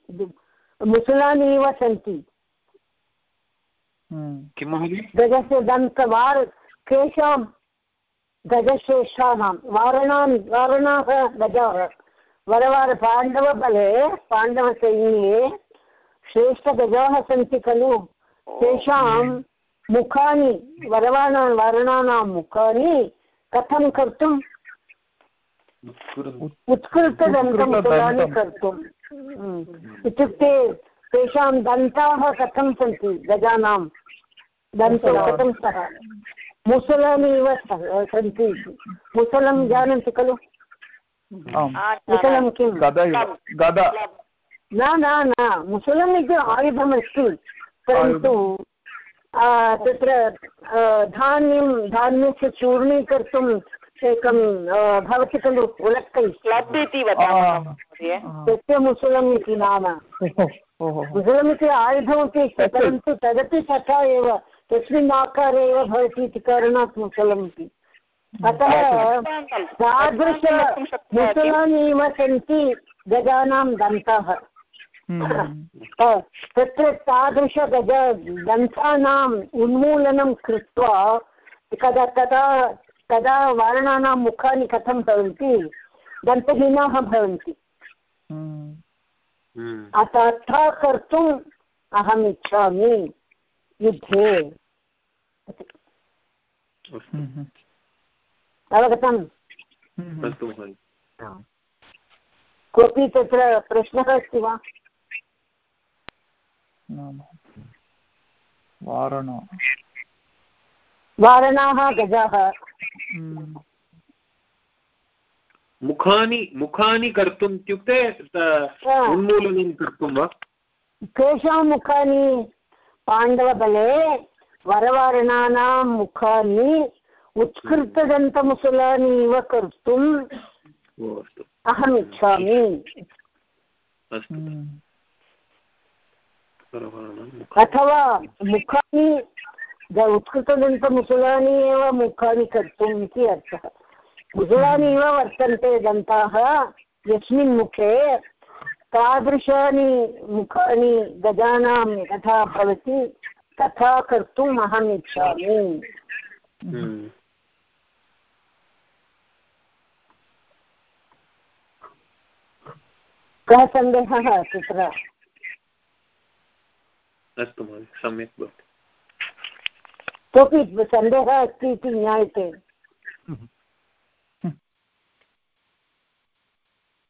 मुसलानि इव सन्ति। हम्म। किं महोदय गजस्य दन्तवार केषां गजश्रेष्ठानां वारणानि वारणाः गजाः। वरवार पाण्डवबले पाण्डवसैन्ये श्रेष्ठगजाः सन्ति खलु। तेषां मुखानि वरवाण वारणानां मुखानि कथं कर्तुं? उत्कृष्टदन्तमुसलानि कर्तुम् हम्म। इत्युक्ते तेषां दन्ताः कथं सन्ति गजानां? दन्तो कथं स्तः? मुसलानि इव सन्ति। मुसलं जानन्ति खलु? मुसलं किं न न न मुसलम् इति आयुधमस्ति। परन्तु तत्र धान्यं धान्यस्य चूर्णीकर्तुम् एकं भवति खलु? उलक्कै। क्लब् इति वदामः तस्य मुसलम् इति नाम। मुसलम् इति आयुधमपि अस्ति परन्तु तदपि तथा एव तस्मिन् आकारे एव भवति इति कारणात् मुसलम् इति अतः तादृश मुसलानि इव सन्ति गजानां दन्ताः। तत्र तादृशगज दन्तानाम् उन्मूलनं कृत्वा कदा तदा तदा वर्णानां मुखानि कथं भवन्ति? दन्तहीनाः भवन्ति। तथा कर्तुम् अहम् इच्छामि। युद्धे। अवगतम्? कोऽपि तत्र प्रश्नः अस्ति वा? वारणा। वारणाः गजाः। हम्म। मुखानि मुखानि कर्तुम् इत्युक्ते उन्मूलनं कर्तुं वा? केषां मुखानि पाण्डवबले वरवारणानां मुखानि उत्कृष्टदन्तमुसलानि इव कर्तुम् अहम् इच्छामि हम्म। अथवा मुखानि उत्कृतदन्तमुसलानि एव मुखानि कर्तुम् इति अर्थः। मुसलानि इव वर्तन्ते दन्ताः यस्मिन् मुखे तादृशानि मुखानि गजानां यथा भवति तथा कर्तुम् अहम् इच्छामि। हम्म। कः सन्देहः तत्र? अस्तु महोदय सम्यक् भवति। कोऽपि सन्देहः अस्ति इति ज्ञायते।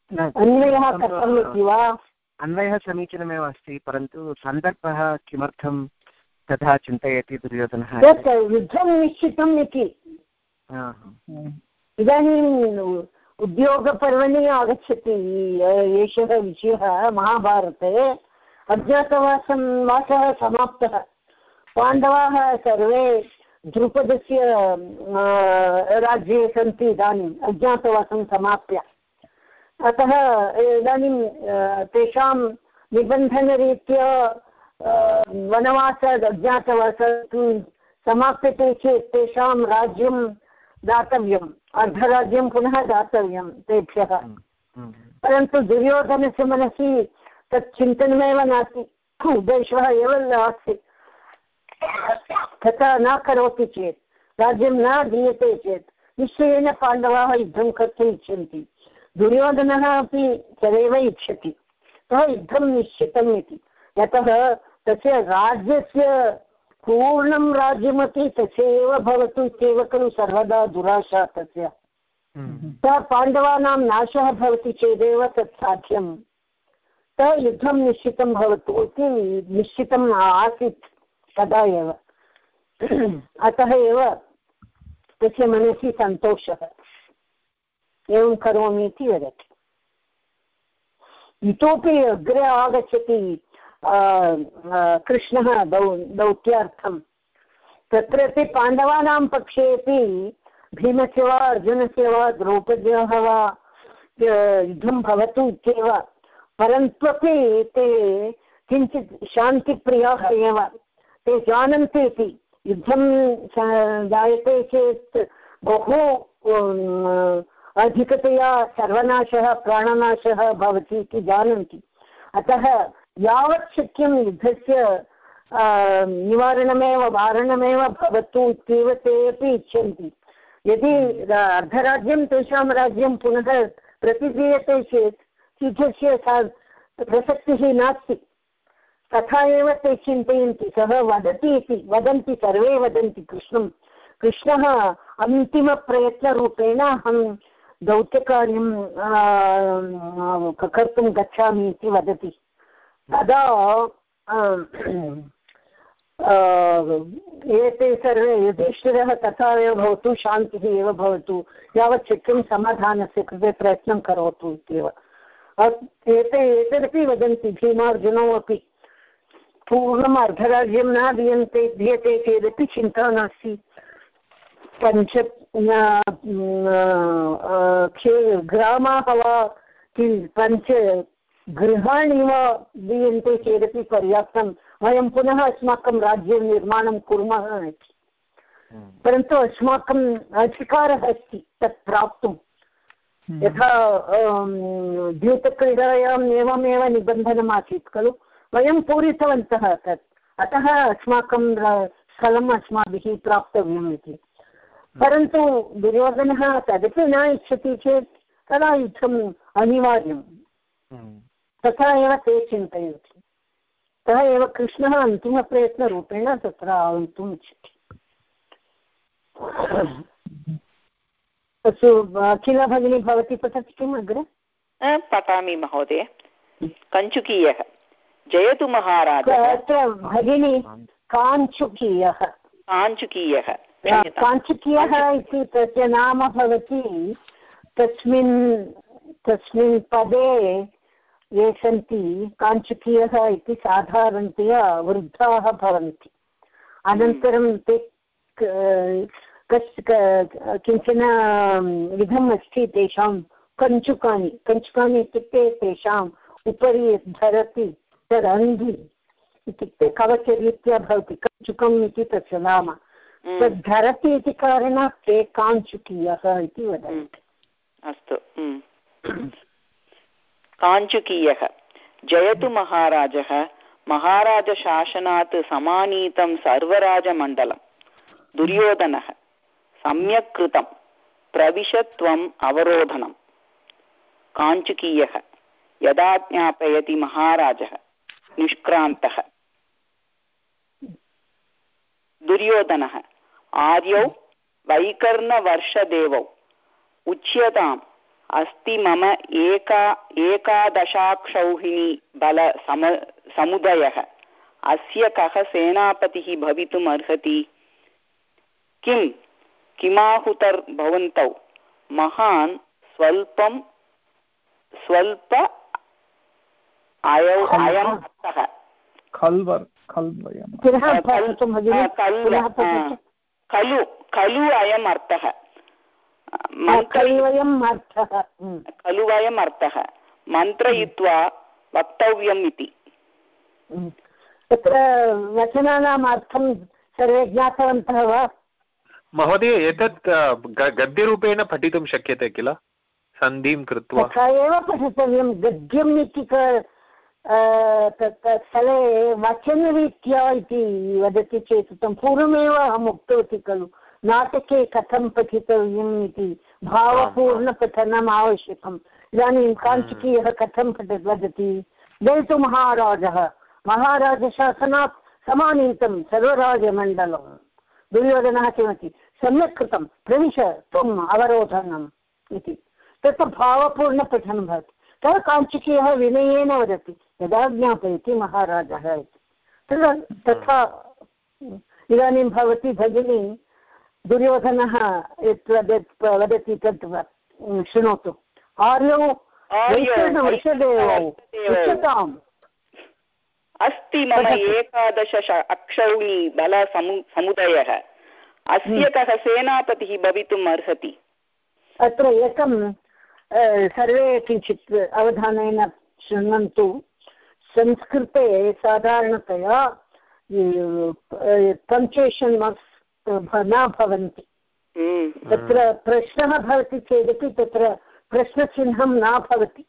अन्वयः कथम् इति वा? अन्वयः समीचीनमेव अस्ति परन्तु सन्दर्भः किमर्थं तथा चिन्तयति दुर्योधनः यत् युद्धं निश्चितम् इति। इदानीम् उद्योगपर्वणि आगच्छति एषः विषयः महाभारते। अज्ञातवासं वासः समाप्तः। पाण्डवाः सर्वे द्रुपदस्य राज्ये सन्ति इदानीम् अज्ञातवासं समाप्य। अतः इदानीं तेषां निबन्धनरीत्या वनवास अज्ञातवास समाप्यते चेत् तेषां राज्यं दातव्यम् अर्धराज्यं पुनः दातव्यं तेभ्यः। परन्तु दुर्योधनस्य मनसि तत् चिन्तनमेव नास्ति। उद्देशः एव नास्ति तथा न करोति चेत् राज्यं न दीयते चेत् निश्चयेन पाण्डवाः युद्धं कर्तुम् इच्छन्ति। दुर्योधनः अपि तदेव इच्छति। सः युद्धं निश्चितम् इति। यतः तस्य राज्यस्य पूर्णं राज्यमपि तस्य एव भवतु इत्येव खलु सर्वदा दुराशा तस्य। हम्म। सः पाण्डवानां नाशः भवति चेदेव तत् साध्यम् सः युद्धं निश्चितं भवतु इति निश्चितम् आसीत् तदा एव। अतः एव तस्य मनसि सन्तोषः। एवं करोमि इति वदति। इतोपि अग्रे आगच्छति कृष्णः दौ, दौत्यार्थं। तत्रापि पाण्डवानां पक्षेपि भीमस्य वा अर्जुनस्य वा द्रौपद्याः वा युद्धं भवतु इत्येव। परन्त्वपि ते किञ्चित् शान्तिप्रियाः एव। ते जानन्ति इति। युद्धं जायते चेत् बहु अधिकतया सर्वनाशः, प्राणनाशः भवति इति जानन्ति। अतः यावत् शक्यं युद्धस्य निवारणमेव, वारणमेव भवतु इत्येव ते अपि इच्छन्ति। यदि अर्धराज्यं, तेषां राज्यं पुनः प्रतिदीयते चेत् युद्धस्य प्रसक्तिः नास्ति। तथा एव ते चिन्तयन्ति, सः वदति इति, वदन्ति, सर्वे वदन्ति कृष्णं। कृष्णः अन्तिमप्रयत्नरूपेण अहं दौत्यकार्यं कर्तुं गच्छामि इति वदति। तदा एते सर्वे युधिष्ठिरः तथा एव भवतु, शान्तिः एव भवतु, यावत् शक्यं समाधानस्य कृते प्रयत्नं करोतु इत्येव। एते, एतदपि वदन्ति, भीमार्जुनौ अपि। पूर्णम् अर्धराज्यं न दीयन्ते, दीयते चेदपि चिन्ता नास्ति। पञ्च ग्रामाः वा पञ्च गृहाणि वा दीयन्ते चेदपि पर्याप्तं वयं पुनः अस्माकं राज्यनिर्माणं कुर्मः इति। परन्तु अस्माकम् अधिकारः अस्ति तत् प्राप्तुं। यथा द्यूतक्रीडायाम् एवमेव निबन्धनम् आसीत् खलु वयं पूरितवन्तः तत्। अतः अस्माकं स्थलम् अस्माभिः प्राप्तव्यम् इति। परन्तु दुर्योधनः तदपि न इच्छति चेत् तदा युद्धम् अनिवार्यम्। तथा एव ते चिन्तयन्ति। अतः एव कृष्णः अन्तिमप्रयत्नरूपेण तत्र आगन्तुम् इच्छति। अस्तु अखिला भगिनी भवती पठति किम् अग्रे? पठामि महोदय। कञ्चुकीयः। जयतु महाराजः। अत्र भगिनी काञ्चुकीयः। काञ्चुकीयः। काञ्चुकीयः इति तस्य नाम भवति। तस्मिन् तस्मिन् पदे ये सन्ति काञ्चुकीयः इति साधारणतया वृद्धाः भवन्ति। अनन्तरं ते कश् किंचन विधम् अस्ति तेषां कञ्चुकानि कञ्चुकानि इत्युक्ते तेषाम् उपरि धरति तदन्धि इत्युक्ते कवचरीत्या भवति। कञ्चुकम् इति तस्य नाम। तद् धरति इति कारणात् ते काञ्चुकीयः इति वदन्ति। अस्तु काञ्चुकीयः। जयतु महाराजः। महाराजशासनात् समानीतं सर्वराजमण्डलं दुर्योधनः सम्यक् कृतं। प्रविश त्वम् अवरोधनम्। काञ्चुकीयः यदा ज्ञापयति महाराजः। निष्क्रान्तः। दुर्योधनः। आर्यौ वैकर्णवर्षदेवौ उच्यताम् अस्ति मम एका एकादशाक्षौहिणी बल सम समुदयः। अस्य कः सेनापतिः भवितुम् अर्हति? किं किमाहुतर्भवन्तौ महान् स्वल्पं स्वल्प अयौ अयम् अर्थः खलु खलु अयम् अर्थः खलु अयम् अर्थः मन्त्रयित्वा वक्तव्यम् इति तत्र वचनानाम् अर्थं सर्वे ज्ञातवन्तः वा महोदय एतत् गद्यरूपेण पठितुं शक्यते किल सन्धिं कृत्वा तथा एव पठितव्यं गद्यम् इति स्थले वचनरीत्या इति वदति चेत् तं पूर्वमेव अहम् उक्तवती खलु। नाटके कथं पठितव्यम् इति भावपूर्णपठनम् आवश्यकम्। इदानीं काञ्चकीयः कथं पठ वदति? जयतु महाराजः। महाराजशासनात् समानीतं सर्वराजमण्डलं दुर्योधनः किमपि? सम्यक् कृतं। प्रविश त्वम् अवरोधनम् इति। तत्र भावपूर्णपठनं भवति। सः काञ्चकीयः विनयेन वदति। यदा ज्ञापयति महाराजः। इति तदा तथा इदानीं भवती भगिनी दुर्योधनः यत् वदत् वदति तत् शृणोतु। आर्यौ उच्यताम्। अस्ति मम एकादश अक्षौणी बल समुदयः। अस्य कः सेनापतिः भवितुम् अर्हति? अत्र एकं सर्वे किञ्चित् अवधानेन शृण्वन्तु। संस्कृते साधारणतया पञ्चेषन् मार्क्स् न भवन्ति। तत्र प्रश्नः भवति चेदपि तत्र प्रश्नचिह्नं न भवति।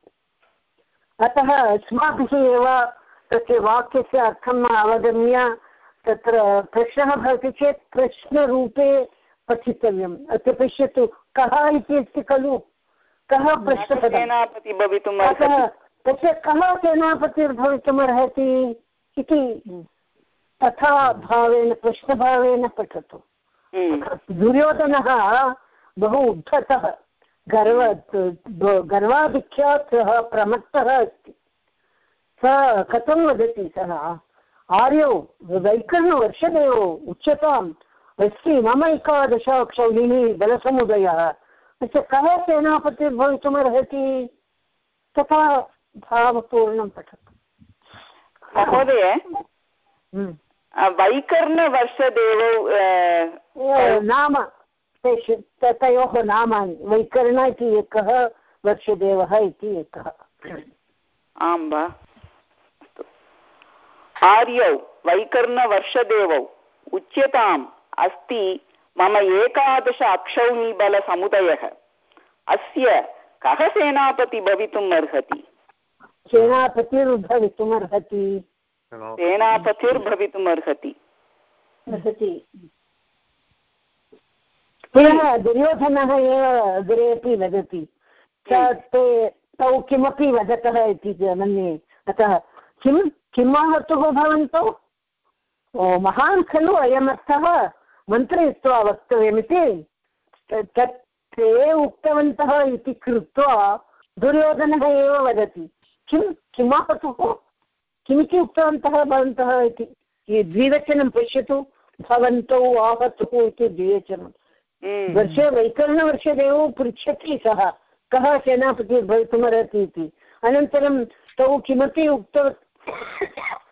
अतः अस्माभिः एव तस्य वाक्यस्य अर्थम् अवगम्य तत्र प्रश्नः भवति चेत् प्रश्नरूपे पठितव्यम्। अत्र पश्यतु कः इति अस्ति खलु? कः अतः तस्य कः सेनापतिर्भवितुमर्हति इति तथा भावेन प्रश्नभावेन पठतु। दुर्योधनः बहु उद्धतः गर्व गर्वाधिक्यात् सः प्रमत्तः अस्ति। सः कथं वदति सः? आर्यौ वैकर्णवर्षदेवो उच्यताम् अस्ति मम एकादशाक्षौलिः बलसमुदयः। तस्य कः सेनापतिर्भवितुमर्हति? तथा भावपूर्णं पठतु। महोदय हम्म। वैकर्णवर्षदेवौ नाम तयोः नामानि वैकर्ण इति एकः वर्षदेवः इति एकः। आं वा। आर्यौ वैकर्णवर्षदेवौ उच्यताम् अस्ति मम एकादश अक्षौणिबलसमुदयः। अस्य कः सेनापति भवितुम् अर्हति? सेनापतिर्भवितुमर्हति। सेनापतिर्भवितुम् अर्हति अर्हति पुनः दुर्योधनः एव अग्रे अपि वदति स ते तौ किमपि वदतः इति मन्ये। अतः किं किम् आहतुः भवन्तौ? ओ महान् खलु अयमर्थः मन्त्रयित्वा वक्तव्यमिति। तत् ते उक्तवन्तः इति कृत्वा दुर्योधनः एव वदति। किं किमाहतुः किमिति उक्तवन्तः भवन्तः इति? द्विवचनं पश्यतु भवन्तौ आहतुः इति द्विवचनं। हम्म। वर्षे वैकर्णवर्षदेवो पृच्छति सः कः सेनापतिः भवितुमर्हति इति। अनन्तरं तौ किमपि उक्तव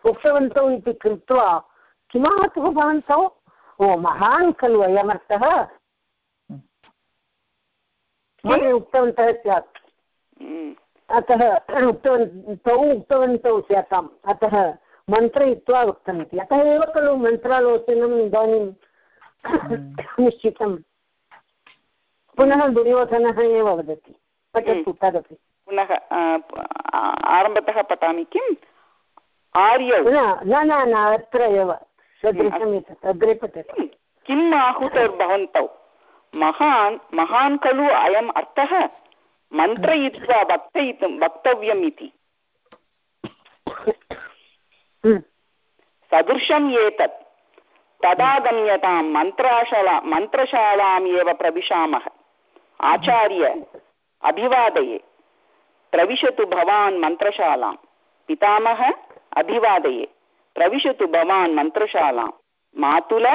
उक्तवन्तौ इति कृत्वा किमाहतुः भवन्तौ ओ महान् खलु अयमर्थः। इति उक्तवन्तः स्यात्। हम्म। अतः उक्तवन् तौ उक्तवन्तौ स्याताम्। अतः मन्त्रयित्वा उक्तमिति अतः एव खलु मन्त्रालोचनम् इदानीं निश्चितं पुनः दुर्योधनः एव वदति। पठतु तदपि। पुनः आरम्भतः पठामि किम्? आर्यौ। न न न न अत्र एव। सदृशम् एतत्। अग्रे पठतु। किम् आहुतर्भवन्तौ? महान् महान् खलु अयम् अर्थः मन्त्रयित्वा वक्तयितुं वक्तव्यम् इति सदृशम् एतत्। तदा गम्यतां मन्त्राशाला मन्त्रशालाम् एव प्रविशामः। आचार्य अभिवादये। प्रविशतु भवान् मन्त्रशालां। पितामह अभिवादये। प्रविशतु भवान् मन्त्रशालां। मातुल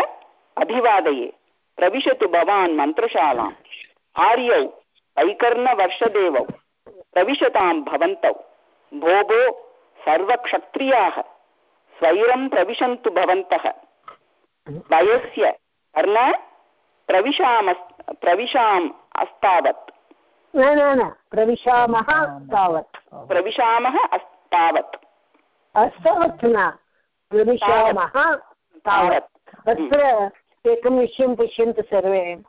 अभिवादये। प्रविशतु भवान् मन्त्रशालाम् आर्यौ वैकर्णवर्षदेवौ प्रविशतां भवन्तौ। भोभो सर्वक्षत्रियाः स्वैरं प्रविशन्तु भवन्तः। वयस्य कर्ण प्रविशामस् प्रविशाम् अस्तावत्। न न न प्रविशामः तावत् प्रविशामः अस्तावत्। अस्तवत् न प्रविशामः तावत्। अत्र एकं विषयं पश्यन्तु सर्वे।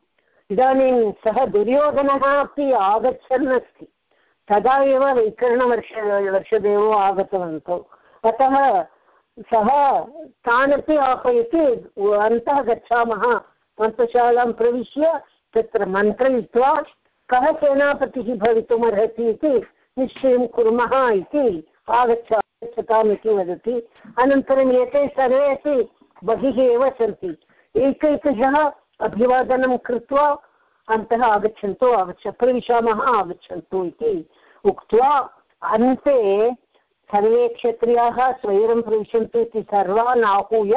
इदानीं सः दुर्योधनः अपि आगच्छन् अस्ति तदा एव वैकर्णवर्ष वर्षदेवो आगतवन्तौ। अतः सः तानपि आह्वयति अन्तः गच्छामः। मन्त्रशालां प्रविश्य तत्र मन्त्रयित्वा कः सेनापतिः भवितुमर्हति इति निश्चयं कुर्मः इति आगच्छ आगच्छताम् इति वदति। अनन्तरम् एते सर्वे अपि बहिः एव सन्ति। एकैकशः अभिवादनं कृत्वा अन्तः आगच्छन्तु आगच्छ प्रविशामः आगच्छन्तु इति उक्त्वा अन्ते सर्वे क्षत्रियाः स्वैरं प्रविशन्तु इति सर्वान् आहूय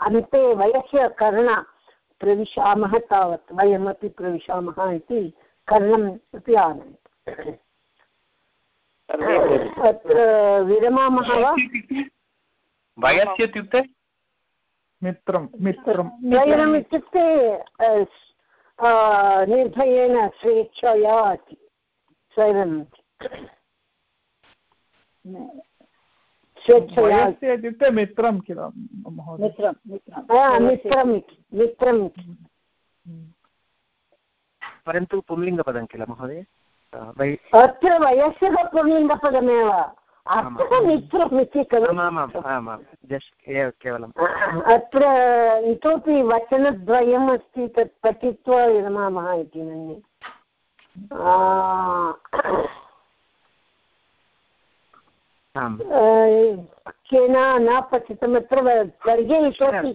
अन्ते वयस्य कर्ण प्रविशामः तावत् वयमपि प्रविशामः इति कर्णम् अपि आनयति। अत्र विरमामः वा? वयस्य इत्युक्ते मित्रं मित्रं। स्वैरम् इत्युक्ते निर्भयेन स्वेच्छया स्वैरम् स्वेच्छया इत्युक्ते मित्रं किल महोदय? मित्रं मित्रम् इति परन्तु पुंलिङ्गपदं किल महोदय? अत्र वयस्यः पुल्लिङ्गपदमेव अत्र मित्रम् इति खलु आमामाम् आमां जस्ट् एव केवलं अत्र इतोपि वचनद्वयम् अस्ति तत् पठित्वा विरमामः इति मन्ये। केन न पठितम् अत्र वर्गे इतोपि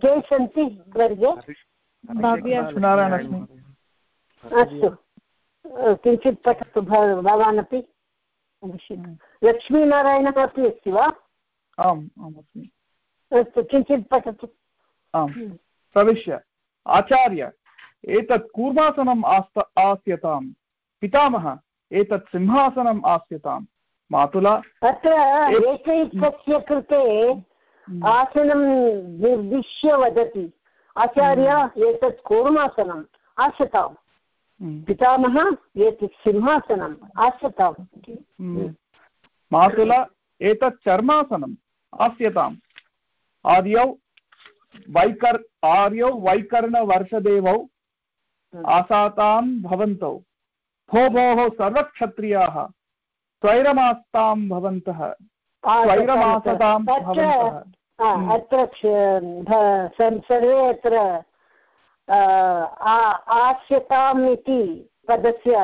के सन्ति वर्गे? अस्तु। किञ्चित् पठतु भवान् अपि लक्ष्मीनारायणः अपि अस्ति वा? आम् आम् अस्मि। अस्तु किञ्चित् पठतु। आम् प्रविश्य। आचार्य एतत् कूर्मासनम् आस्त आस्यताम्। पितामह एतत् सिंहासनम् आस्यताम्। मातुला अत्र एकैकस्य कृते आसनं निर्दिश्य वदति। आचार्य एतत् कूर्मासनम् आसताम् पितामह एतत् सिंहासनम् हम्म। मातुला एतत् चर्मासनम् आस्यताम्। आर्यौ वैकर् आर्यौ वैकर्णवर्षदेवौ आसातां भवन्तौ। भो भोः सर्वक्षत्रियाः त्वैरमास्तां भवन्तः। त्वैरमासतां तत्र भवन्तः। अत्र सर्वे अत्र आ, आ- आस्यताम् इति पदस्य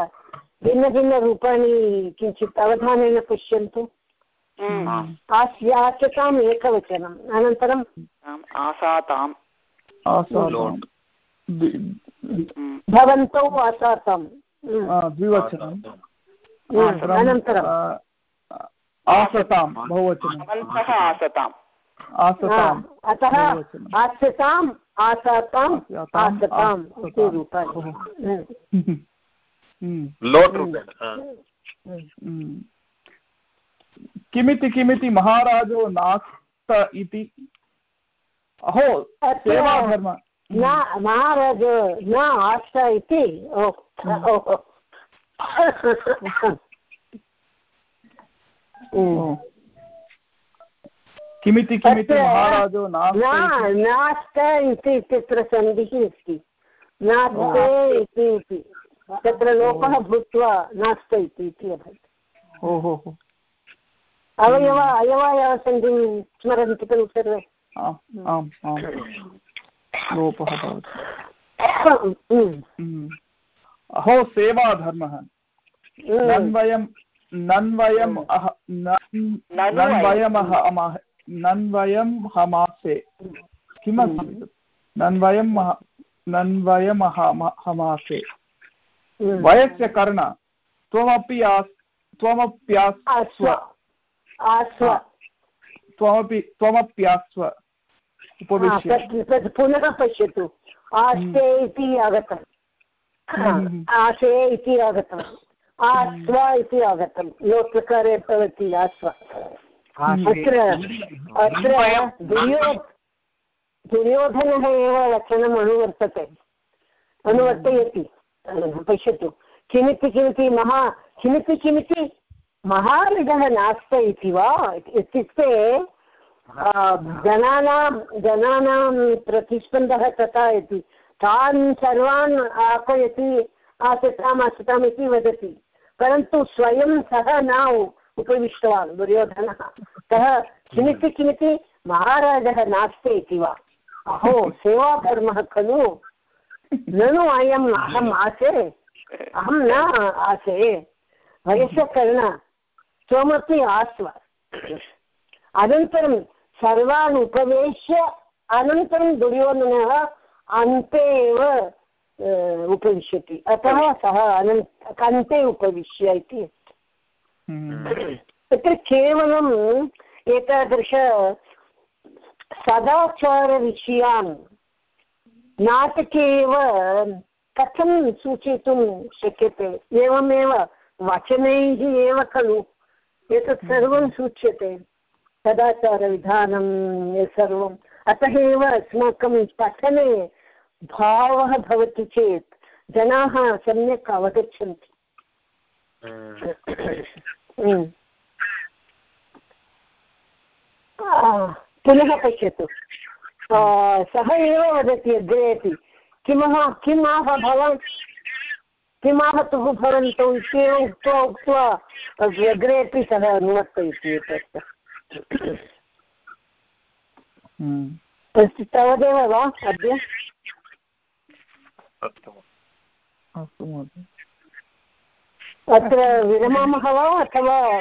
भिन्नभिन्नरूपाणि किञ्चित् अवधानेन पश्यन्तु आस्य आस्यताम् एकवचनम् अनन्तरं आम्, आसाताम् आसातां द्वि- भवन्तौ आसाताम् आ, द्विवचनं अनन्तरम् अनन्तरम् आ, आसतां बहुवचनं भवन्तः आसताम् आसताम् अतः बहुवचनम् आस्यताम् आसाताम् आसताम् इति। रूपाणि। किमिति किमिति महाराजो नास्त इति। अहो सेवाधर्म। न महाराज न आस्थ इति। ओ। किमिति किमिति महाराजो नास्त इति। इत्यत्र सन्धिः अस्ति। नास्ते इति इति। तत्र लोपः भूत्वा नास्त इति इति अभवत्। ओ हो हो अवयव अयवायवसन्धिं स्मरन्ति खलु सर्वे। आम् आम् आम्। लोपः भवति। हम्म, हम्म। अहो सेवाधर्मः। हम्म। नन्वयं नन्वयम् अह नन्वयमः। अमः नन्वयं हमासे। किमस्ति तत्? नन्वयं मह- हमासे। हम्म। वयस्य कर्ण त्वमपि आस् त्वमप्यास्व त्वमपि त्वमप्यास्व उपविश्य। पुनः पश्यतु। आस्ते इति आगतम्। हम्म। आसे इति आगतम्। आस्व इति आगतं लोककारे भवति आस्व। अत्र अत्र दुर्यो दुर्योधनः एव वचनम् अनुवर्तते। अनुवर्तयति। पश्यतु। किमिति किमिति महा किमिति किमिति महाविधः नास्त इति वा? इत्युक्ते जनानां जनानां प्रतिस्पन्दः तथा इति। तान् सर्वान् आह्वयति आसताम् आसताम् इति वदति। परन्तु स्वयं सः न उपविष्टवान्, दुर्योधनः। सः किमिति किमिति? महाराजः, नास्ति इति वा? अहो सेवाधर्मः खलु। ननु अयम् अहम् आसे। अहं न आसे। वयसकर्ण त्वमपि आस्व। अनन्तरं सर्वान् उपवेश्य, अनन्तरं दुर्योधनः अन्ते एव उपविशति। अतः सः अनन्त अन्ते उपविश्य इति। तत्र केवलम् एतादृश सदाचारविषयान् नाटके एव कथं सूचयितुं शक्यते? एवमेव वचनैः एव खलु। एतत् सर्वं सूच्यते। सदाचारविधानं सर्वम्। अतः एव अस्माकं पठने भावः भवति चेत् जनाः सम्यक् अवगच्छन्ति। हम्म। पुनः पश्यतु। सः एव वदति अग्रे अपि किमः किम् आह भवान्? किमाहतुः भवन्तौ इत्येव उक्त्वा उक्त्वा अग्रे अपि सः अनुवर्तयति एतत्। अस्तु तावदेव वा अद्य? अस्तु महोदय। अत्र विरमामः वा अथवा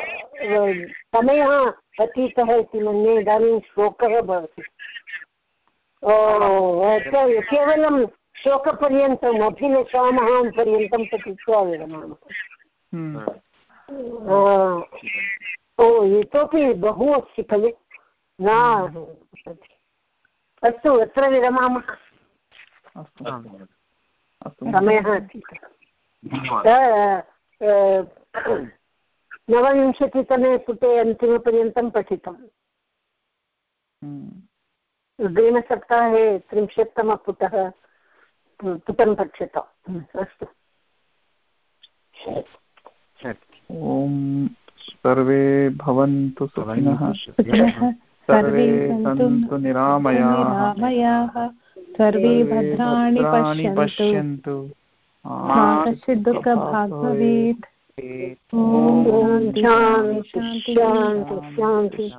समयः अतीतः इति मन्ये इदानीं श्लोकः भवति? ओ केवलं श्लोकपर्यन्तम् अभिनशामहां पर्यन्तं पठित्वा विरमामः। हम्म। ओ इतोपि बहु अस्ति खलु? न अस्तु अत्र विरमामः। समयः अस्ति नवविंशतितमे पुटे अन्तिमपर्यन्तं पठितम्। हम्म। अग्रिमसप्ताहे त्रिंशत्तमपुटः पुटं पठ्यताम्। अस्तु। ॐ सर्वे भवन्तु सुखिनः। सर्वे सन्तु निरामयाः। निरामयाः। सर्वे भद्राणि पश्यन्तु। कश्चित् दुःखभाग् भवेत् ॐ शान्ति शान्ति शान्तिः